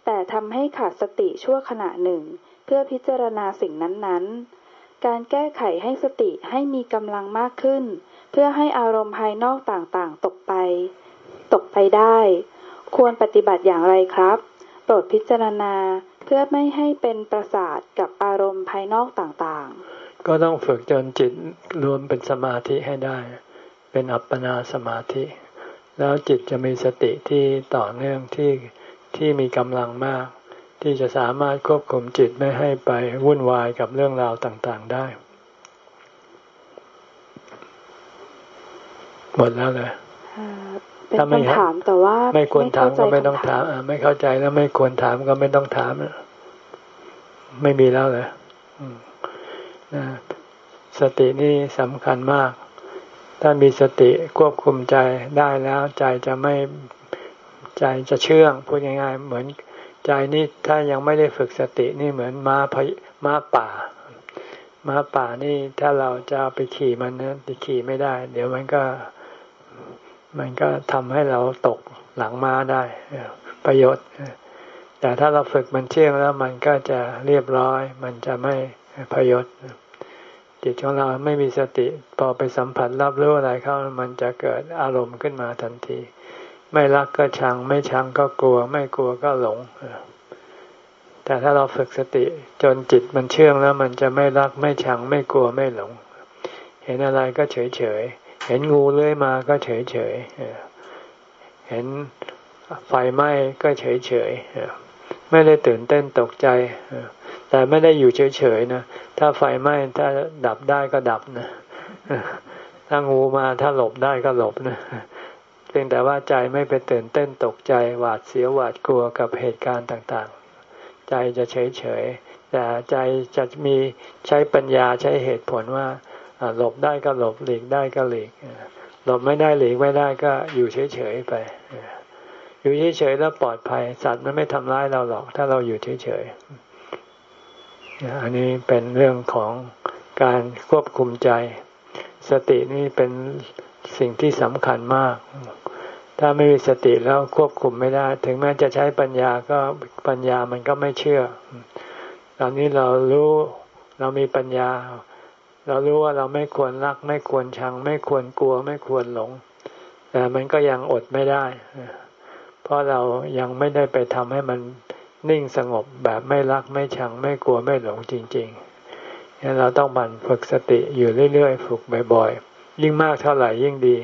D: แต่ทำให้ขาดสติชั่วขณะหนึ่ง เพื่อพิจารณาสิ่งนั้นๆ การแก้ไขให้สติให้มีกำลังมากขึ้น เพื่อให้อารมณ์ภายนอกต่างๆ ตกไป ตกไปได้ ควรปฏิบัติอย่างไรครับ โปรดพิจารณาเพื่อไม่ให้เป็นประสาทกับอารมณ์ภายนอกต่าง
A: ๆ ก็ต้องฝึกจนจิตรวมเป็นสมาธิให้ได้ เป็นอัปปนาสมาธิ แล้วจิตจะมีสติที่ต่อเนื่องที่ที่มีกำลังมาก ที่จะสามารถควบคุมจิตไม่ให้ไปวุ่นวายกับเรื่องราวต่างๆได้ หมดแล้วเลย
D: ถ้าไม่ถามแต่ว่า
A: ไม่ควรถามก็ไม่ต้องถามไม่เข้าใจแล้วไม่ควรถามก็ไม่ต้องถามไม่มีแล้วเลยสตินี่สำคัญมาก ถ้ามีสติควบคุมใจได้แล้ว ใจจะไม่ใจจะเชื่องพูดง่ายๆ เหมือน ใจนี่ถ้ายังไม่ได้ฝึกสตินี่เหมือนม้าพม้าป่า ม้าป่านี่ถ้าเราจะไปขี่มันนะขี่ไม่ได้ เดี๋ยวมันก็ มันก็ทำให้เราตกหลังม้าได้ประโยชน์ แต่ถ้าเราฝึกมันเชื่องแล้วมันก็จะเรียบร้อย มันจะไม่พยศจิตของเราไม่มีสติพอไปสัมผัสรับรู้อะไรเข้ามันจะเกิดอารมณ์ขึ้นมาทันที ไม่รักก็ชัง ไม่ชังก็กลัว ไม่กลัวก็หลง แต่ถ้าเราฝึกสติจนจิตมันเชื่องแล้วมันจะไม่รักไม่ชัง ไม่กลัวไม่หลง เห็นอะไรก็เฉยเฉยเห็นงูเลื้อยมาก็เฉยเฉยเห็นไฟไหม้ก็เฉยเฉยไม่ได้ตื่นเต้นตกใจ แต่ไม่ได้อยู่เฉยๆนะ ถ้าไฟไหม้ถ้าดับได้ก็ดับนะ ถ้างูมาถ้าหลบได้ก็หลบนะ พียงแต่ว่าใจไม่ไปตื่นเต้นตกใจหวาดเสียวหวาดกลัวกับเหตุการณ์ต่างๆ ใจจะเฉยๆแต่ใจจะมีใช้ปัญญาใช้เหตุผลว่าหลบได้ก็หลบหลีกได้ก็หลีกหลบไม่ได้หลีกไม่ได้ก็อยู่เฉยๆไป อยู่เฉยๆแล้วปลอดภัย สัตว์มันไม่ทำร้ายเราหรอก ถ้าเราอยู่เฉยๆอันนี้เป็นเรื่องของการควบคุมใจ สตินี่เป็นสิ่งที่สำคัญมาก ถ้าไม่มีสติแล้วควบคุมไม่ได้ ถึงแม้จะใช้ปัญญาก็ปัญญามันก็ไม่เชื่อ ตอนนี้เรารู้เรามีปัญญา เรารู้ว่าเราไม่ควรรัก ไม่ควรชัง ไม่ควรกลัว ไม่ควรหลง แต่มันก็ยังอดไม่ได้ เพราะเรายังไม่ได้ไปทำให้มันนิ่งสงบแบบไม่รักไม่ชัง ไม่กลัวไม่หลงจริงๆงั้นเราต้องบันฝึกสติอยู่เรื่อยๆ ฝึกบ่อยๆ ยิ่งมากเท่าไหร่ยิ่งดี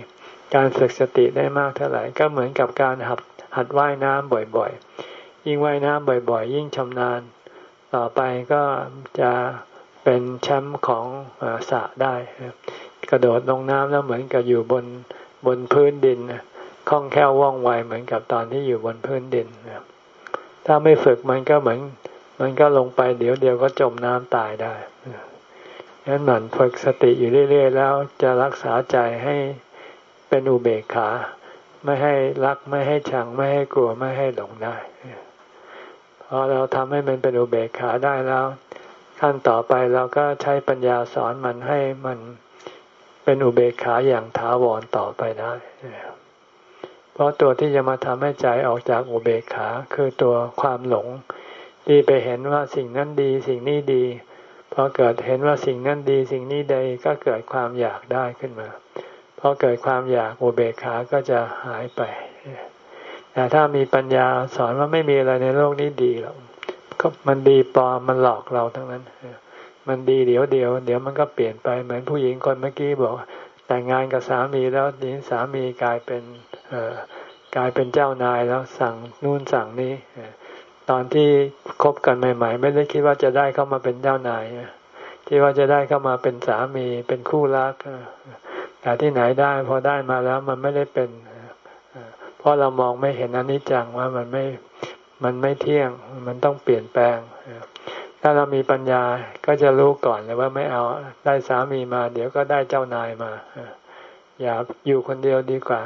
A: การฝึกสติได้มากเท่าไหร่ก็เหมือนกับการหัดหัดว่ายน้ำบ่อยๆ ยิ่งว่ายน้ำบ่อย ๆ ยิ่งชำนาญ ต่อไปก็จะเป็นแชมป์ของสระได้ กระโดดลงน้ำแล้วเหมือนกับอยู่บนบนพื้นดินคล่องแคล่วว่องไวเหมือนกับตอนที่อยู่บนพื้นดินถ้าไม่ฝึกมันก็เหมือนมันก็ลงไปเดี๋ยวเดียวก็จมน้ำตายได้ฉะนั้นหมั่นฝึกสติอยู่เรื่อย ๆ แล้วจะรักษาใจให้ เป็นอุเบกขา ไม่ให้รักไม่ให้ชังไม่ให้กลัวไม่ให้หลงได้พอเราทำให้มันเป็นอุเบกขาได้แล้ว ขั้นต่อไปเราก็ใช้ปัญญาสอนมันให้มันเป็นอุเบกขาอย่างถาวรต่อไปได้เพราะตัวที่จะมาทำให้ใจออกจากอุเบกขาคือตัวความหลง ที่ไปเห็นว่าสิ่งนั้นดี สิ่งนี้ดีพอเกิดเห็นว่าสิ่งนั้นดี สิ่งนี้ดีก็เกิดความอยากได้ขึ้นมา พอเกิดความอยากอุเบกขาก็จะหายไป แต่ถ้ามีปัญญาสอนว่าไม่มีอะไรในโลกนี้ดีหรอกก็มันดีปลอมมันหลอกเราทั้งนั้น มันดีเดี๋ยวเดียวเดี๋ยวมันก็เปลี่ยนไปเหมือนผู้หญิงคนเมื่อกี้บอก แต่งงานกับสามีแล้วนี้สามีกลายเป็นกลายเป็นเจ้านายแล้วสั่งนู่นสั่งนี้ตอนที่คบกันใหม่ ๆ ไม่ได้คิดว่าจะได้เข้ามาเป็นเจ้านายคิดว่าจะได้เข้ามาเป็นสามีเป็นคู่รัก แต่ที่ไหนได้พอได้มาแล้วมันไม่ได้เป็นเพราะเรามองไม่เห็นอนิจจังว่ามันไม่มันไม่เที่ยง มันต้องเปลี่ยนแปลงถ้าเรามีปัญญาก็จะรู้ก่อนเลยว่าไม่เอาได้สามีมา เดี๋ยวก็ได้เจ้านายมาอย่าอยู่คนเดียวดีกว่า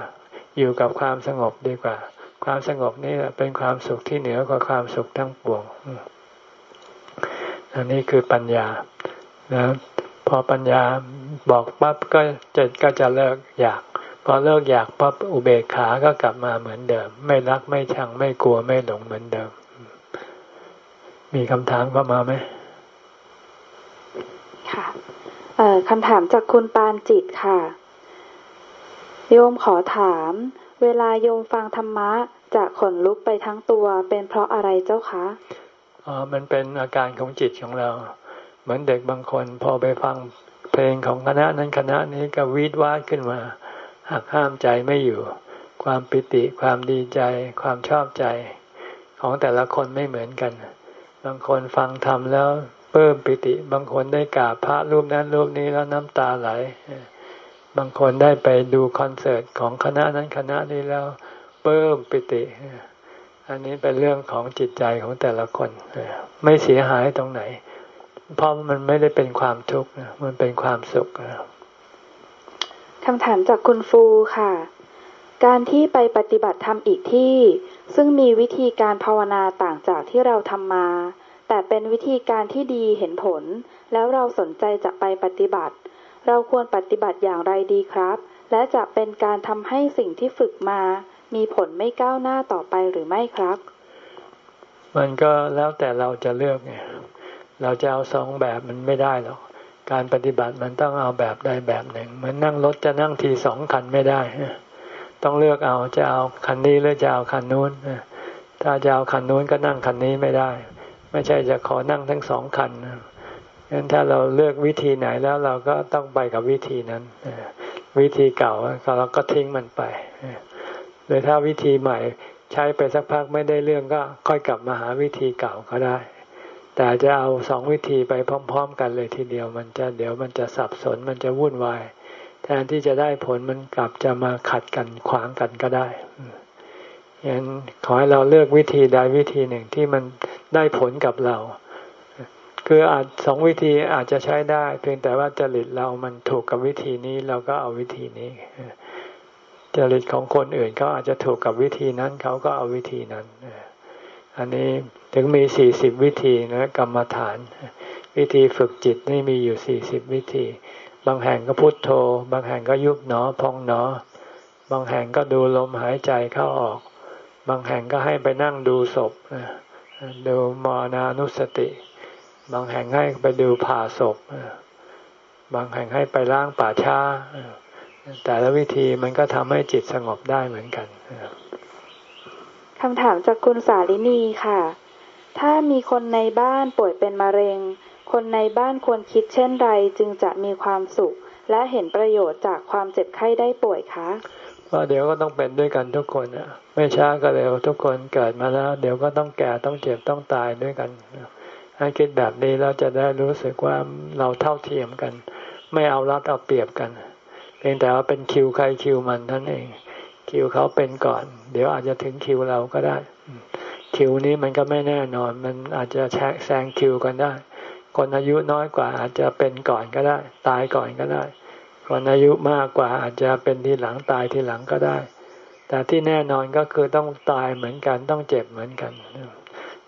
A: อยู่กับความสงบดีกว่า ความสงบนี่เป็นความสุขที่เหนือกว่าความสุขทั้งปวงอันนี้คือปัญญาแล้วพอปัญญา บอกปั๊บก็จะก็จะเลิกอยาก พอเลิกอยากปั๊บอุเบกขาก็กลับมาเหมือนเดิม ไม่รักไม่ชังไม่กลัวไม่หลงเหมือนเดิม มีคำถามเข้ามาไหม
D: ค่ะคำถามจากคุณปานจิตค่ะ โยมขอถาม เวลาโยมฟังธรรมะจะขนลุกไปทั้งตัวเป็นเพราะอะไรเจ้าคะ
A: อ๋อมันเป็นอาการของจิตของเรา เหมือนเด็กบางคนพอไปฟัง เพลงของคณะนั้นคณะนี้ก็วีดวาดขึ้นมาหักห้ามใจไม่อยู่ ความปิติความดีใจ ความชอบใจ ของแต่ละคนไม่เหมือนกัน บางคนฟังธรรมแล้วเพิ่มปิติ บางคนได้กราบพระรูปนั้นรูปนี้แล้วน้ำตาไหล บางคนได้ไปดูคอนเสิร์ตของคณะนั้นคณะนี้แล้วเพิ่มปิติ อันนี้เป็นเรื่องของจิตใจของแต่ละคน ไม่เสียหายตรงไหน เพราะมันไม่ได้เป็นความทุกข์มันเป็นความสุข
D: คำถามจากคุณฟูค่ะ การที่ไปปฏิบัติธรรมอีกที่ ซึ่งมีวิธีการภาวนาต่างจากที่เราทำมา แต่เป็นวิธีการที่ดีเห็นผล แล้วเราสนใจจะไปปฏิบัติ เราควรปฏิบัติอย่างไรดีครับ และจะเป็นการทำให้สิ่งที่ฝึกมา มีผลไม่ก้าวหน้าต่อไปหรือไม่ครับ
A: มันก็แล้วแต่เราจะเลือกไง เราจะเอาสองแบบมันไม่ได้หรอกการปฏิบัติมันต้องเอาแบบใดแบบหนึ่งเหมือนนั่งรถจะนั่งทีสองคันไม่ได้ ต้องเลือกเอาจะเอาคันนี้หรือจะเอาคันนู้นถ้าจะเอาคันนู้นก็นั่งคันนี้ไม่ได้ ไม่ใช่จะขอนั่งทั้งสองคันงั้นถ้าเราเลือกวิธีไหนแล้วเราก็ต้องไปกับวิธีนั้นวิธีเก่าเราก็ทิ้งมันไปหรือถ้าวิธีใหม่ใช้ไปสักพักไม่ได้เรื่องก็ค่อยกลับมาหาวิธีเก่าก็ได้ แต่จะเอาสองวิธีไปพร้อม ๆ กันเลยทีเดียว มันจะเดี๋ยวมันจะสับสนมันจะวุ่นวาย แทนที่จะได้ผลมันกลับจะมาขัดกันขวางกันก็ได้ยันขอให้เราเลือกวิธีใดวิธีหนึ่งที่มันได้ผลกับเรา คืออาจสองวิธีอาจจะใช้ได้ เพียงแต่ว่าจริตเรามันถูกกับวิธีนี้เราก็เอาวิธีนี้ จริตของคนอื่นเขาอาจจะถูกกับวิธีนั้นเขาก็เอาวิธีนั้นอันนี้ ถึงมีสี่สิบวิธีนะกรรมฐาน วิธีฝึกจิตนี่มีอยู่สี่สิบวิธี บางแห่งก็พุโทโธ บางแห่งก็ยุบหนอพองหนอ บางแห่งก็ดูลมหายใจเข้าออก บางแห่งก็ให้ไปนั่งดูศพดูมรณานุสติ บางแห่งให้ไปดูผ่าศพบางแห่งให้ไปล้างป่าช้าแต่ละวิธีมันก็ทำให้จิตสงบได้เหมือนกัน
D: คำถามจากคุณสาลินีค่ะ ถ้ามีคนในบ้านป่วยเป็นมะเร็ง คนในบ้านควรคิดเช่นไรจึงจะมีความสุข และเห็นประโยชน์จากความเจ็บไข้ได้ป่วยคะ
A: ว่าเดี๋ยวก็ต้องเป็นด้วยกันทุกคนอะ ไม่ช้าก็เร็วทุกคนเกิดมาแล้ว เดี๋ยวก็ต้องแก่ต้องเจ็บต้องตายด้วยกันให้คิดแบบนี้เราจะได้รู้สึกว่าเราเท่าเทียมกัน ไม่เอารัดเอาเปรียบกัน เพียงแต่ว่าเป็นคิวใครคิวมันท่านเอง คิวเขาเป็นก่อน เดี๋ยวอาจจะถึงคิวเราก็ได้ คิวนี้มันก็ไม่แน่นอน มันอาจจะแซงคิวกันได้ คนอายุน้อยกว่าอาจจะเป็นก่อนก็ได้ ตายก่อนก็ได้ คนอายุมากกว่าอาจจะเป็นทีหลังตายทีหลังก็ได้ แต่ที่แน่นอนก็คือต้องตายเหมือนกันต้องเจ็บเหมือนกัน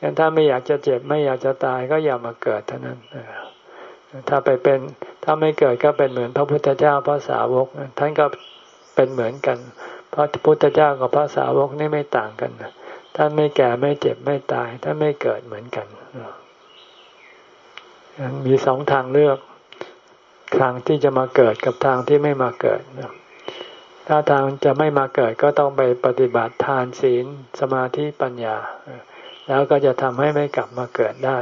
A: งั้นถ้าไม่อยากจะเจ็บไม่อยากจะตายก็อย่ามาเกิดเท่านั้นถ้าไปเป็นถ้าไม่เกิดก็เป็นเหมือนพระพุทธเจ้าพระสาวกท่านก็เป็นเหมือนกันพระพุทธเจ้ากับพระสาวกนี่ไม่ต่างกัน ท่านไม่แก่ไม่เจ็บไม่ตายท่านไม่เกิดเหมือนกันมีสองทางเลือก ทางที่จะมาเกิดกับทางที่ไม่มาเกิดถ้าทางจะไม่มาเกิดก็ต้องไปปฏิบัติทานศีลสมาธิปัญญา แล้วก็จะทำให้ไม่กลับมาเกิดได้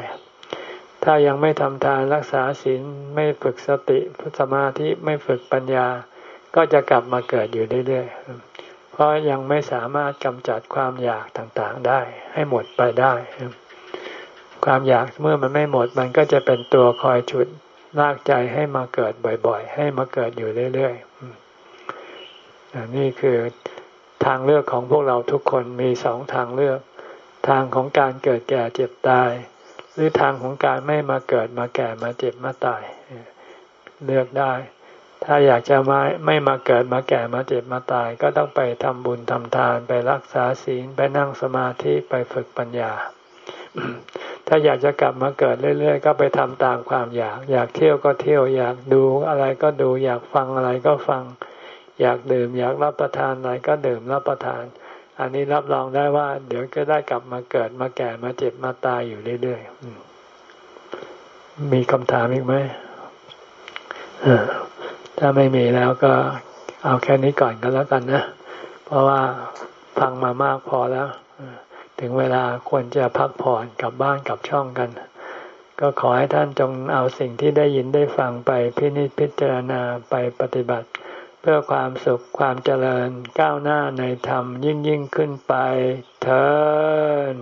A: ถ้ายังไม่ทำทานรักษาศีลไม่ฝึกสติสมาธิไม่ฝึกปัญญา ก็จะกลับมาเกิดอยู่เรื่อยๆ เพราะยังไม่สามารถกำจัดความอยากต่างๆได้ ให้หมดไปได้ ความอยากเมื่อมันไม่หมดมันก็จะเป็นตัวคอยฉุดลากใจให้มาเกิดบ่อยๆ ให้มาเกิดอยู่เรื่อยๆนี่คือทางเลือกของพวกเราทุกคนมีสองทางเลือก ทางของการเกิดแก่เจ็บตาย หรือทางของการไม่มาเกิดมาแก่มาเจ็บมาตาย เลือกได้ ถ้าอยากจะไมาไม่มาเกิดมาแก่มาเจ็บมาตาย ก็ต้องไปทำบุญทำทานไปรักษาศีลไปนั่งสมาธิไปฝึกปัญญา ถ้าอยากจะกลับมาเกิดเรื่อย ๆ ก็ไปทำตามความอยาก อยากเที่ยวก็เที่ยวอยากดูอะไรก็ดูอยากฟังอะไรก็ฟัง อยากดื่มอยากรับประทานอะไรก็ดื่มรับประทาน อันนี้รับรองได้ว่า เดี๋ยวก็ได้กลับมาเกิดมาแก่มาเจ็บมาตายอยู่เรื่อยๆมีคำถามอีกไหมอ่า ถ้าไม่มีแล้วก็เอาแค่นี้ก่อนก็แล้วกันนะ เพราะว่าฟังมามากพอแล้ว ถึงเวลาควรจะพักผ่อนกลับบ้านกลับช่องกัน ก็ขอให้ท่านจงเอาสิ่งที่ได้ยินได้ฟังไปพินิจพิจารณาไปปฏิบัติ เพื่อความสุขความเจริญก้าวหน้าในธรรมยิ่งยิ่งขึ้นไปเถิด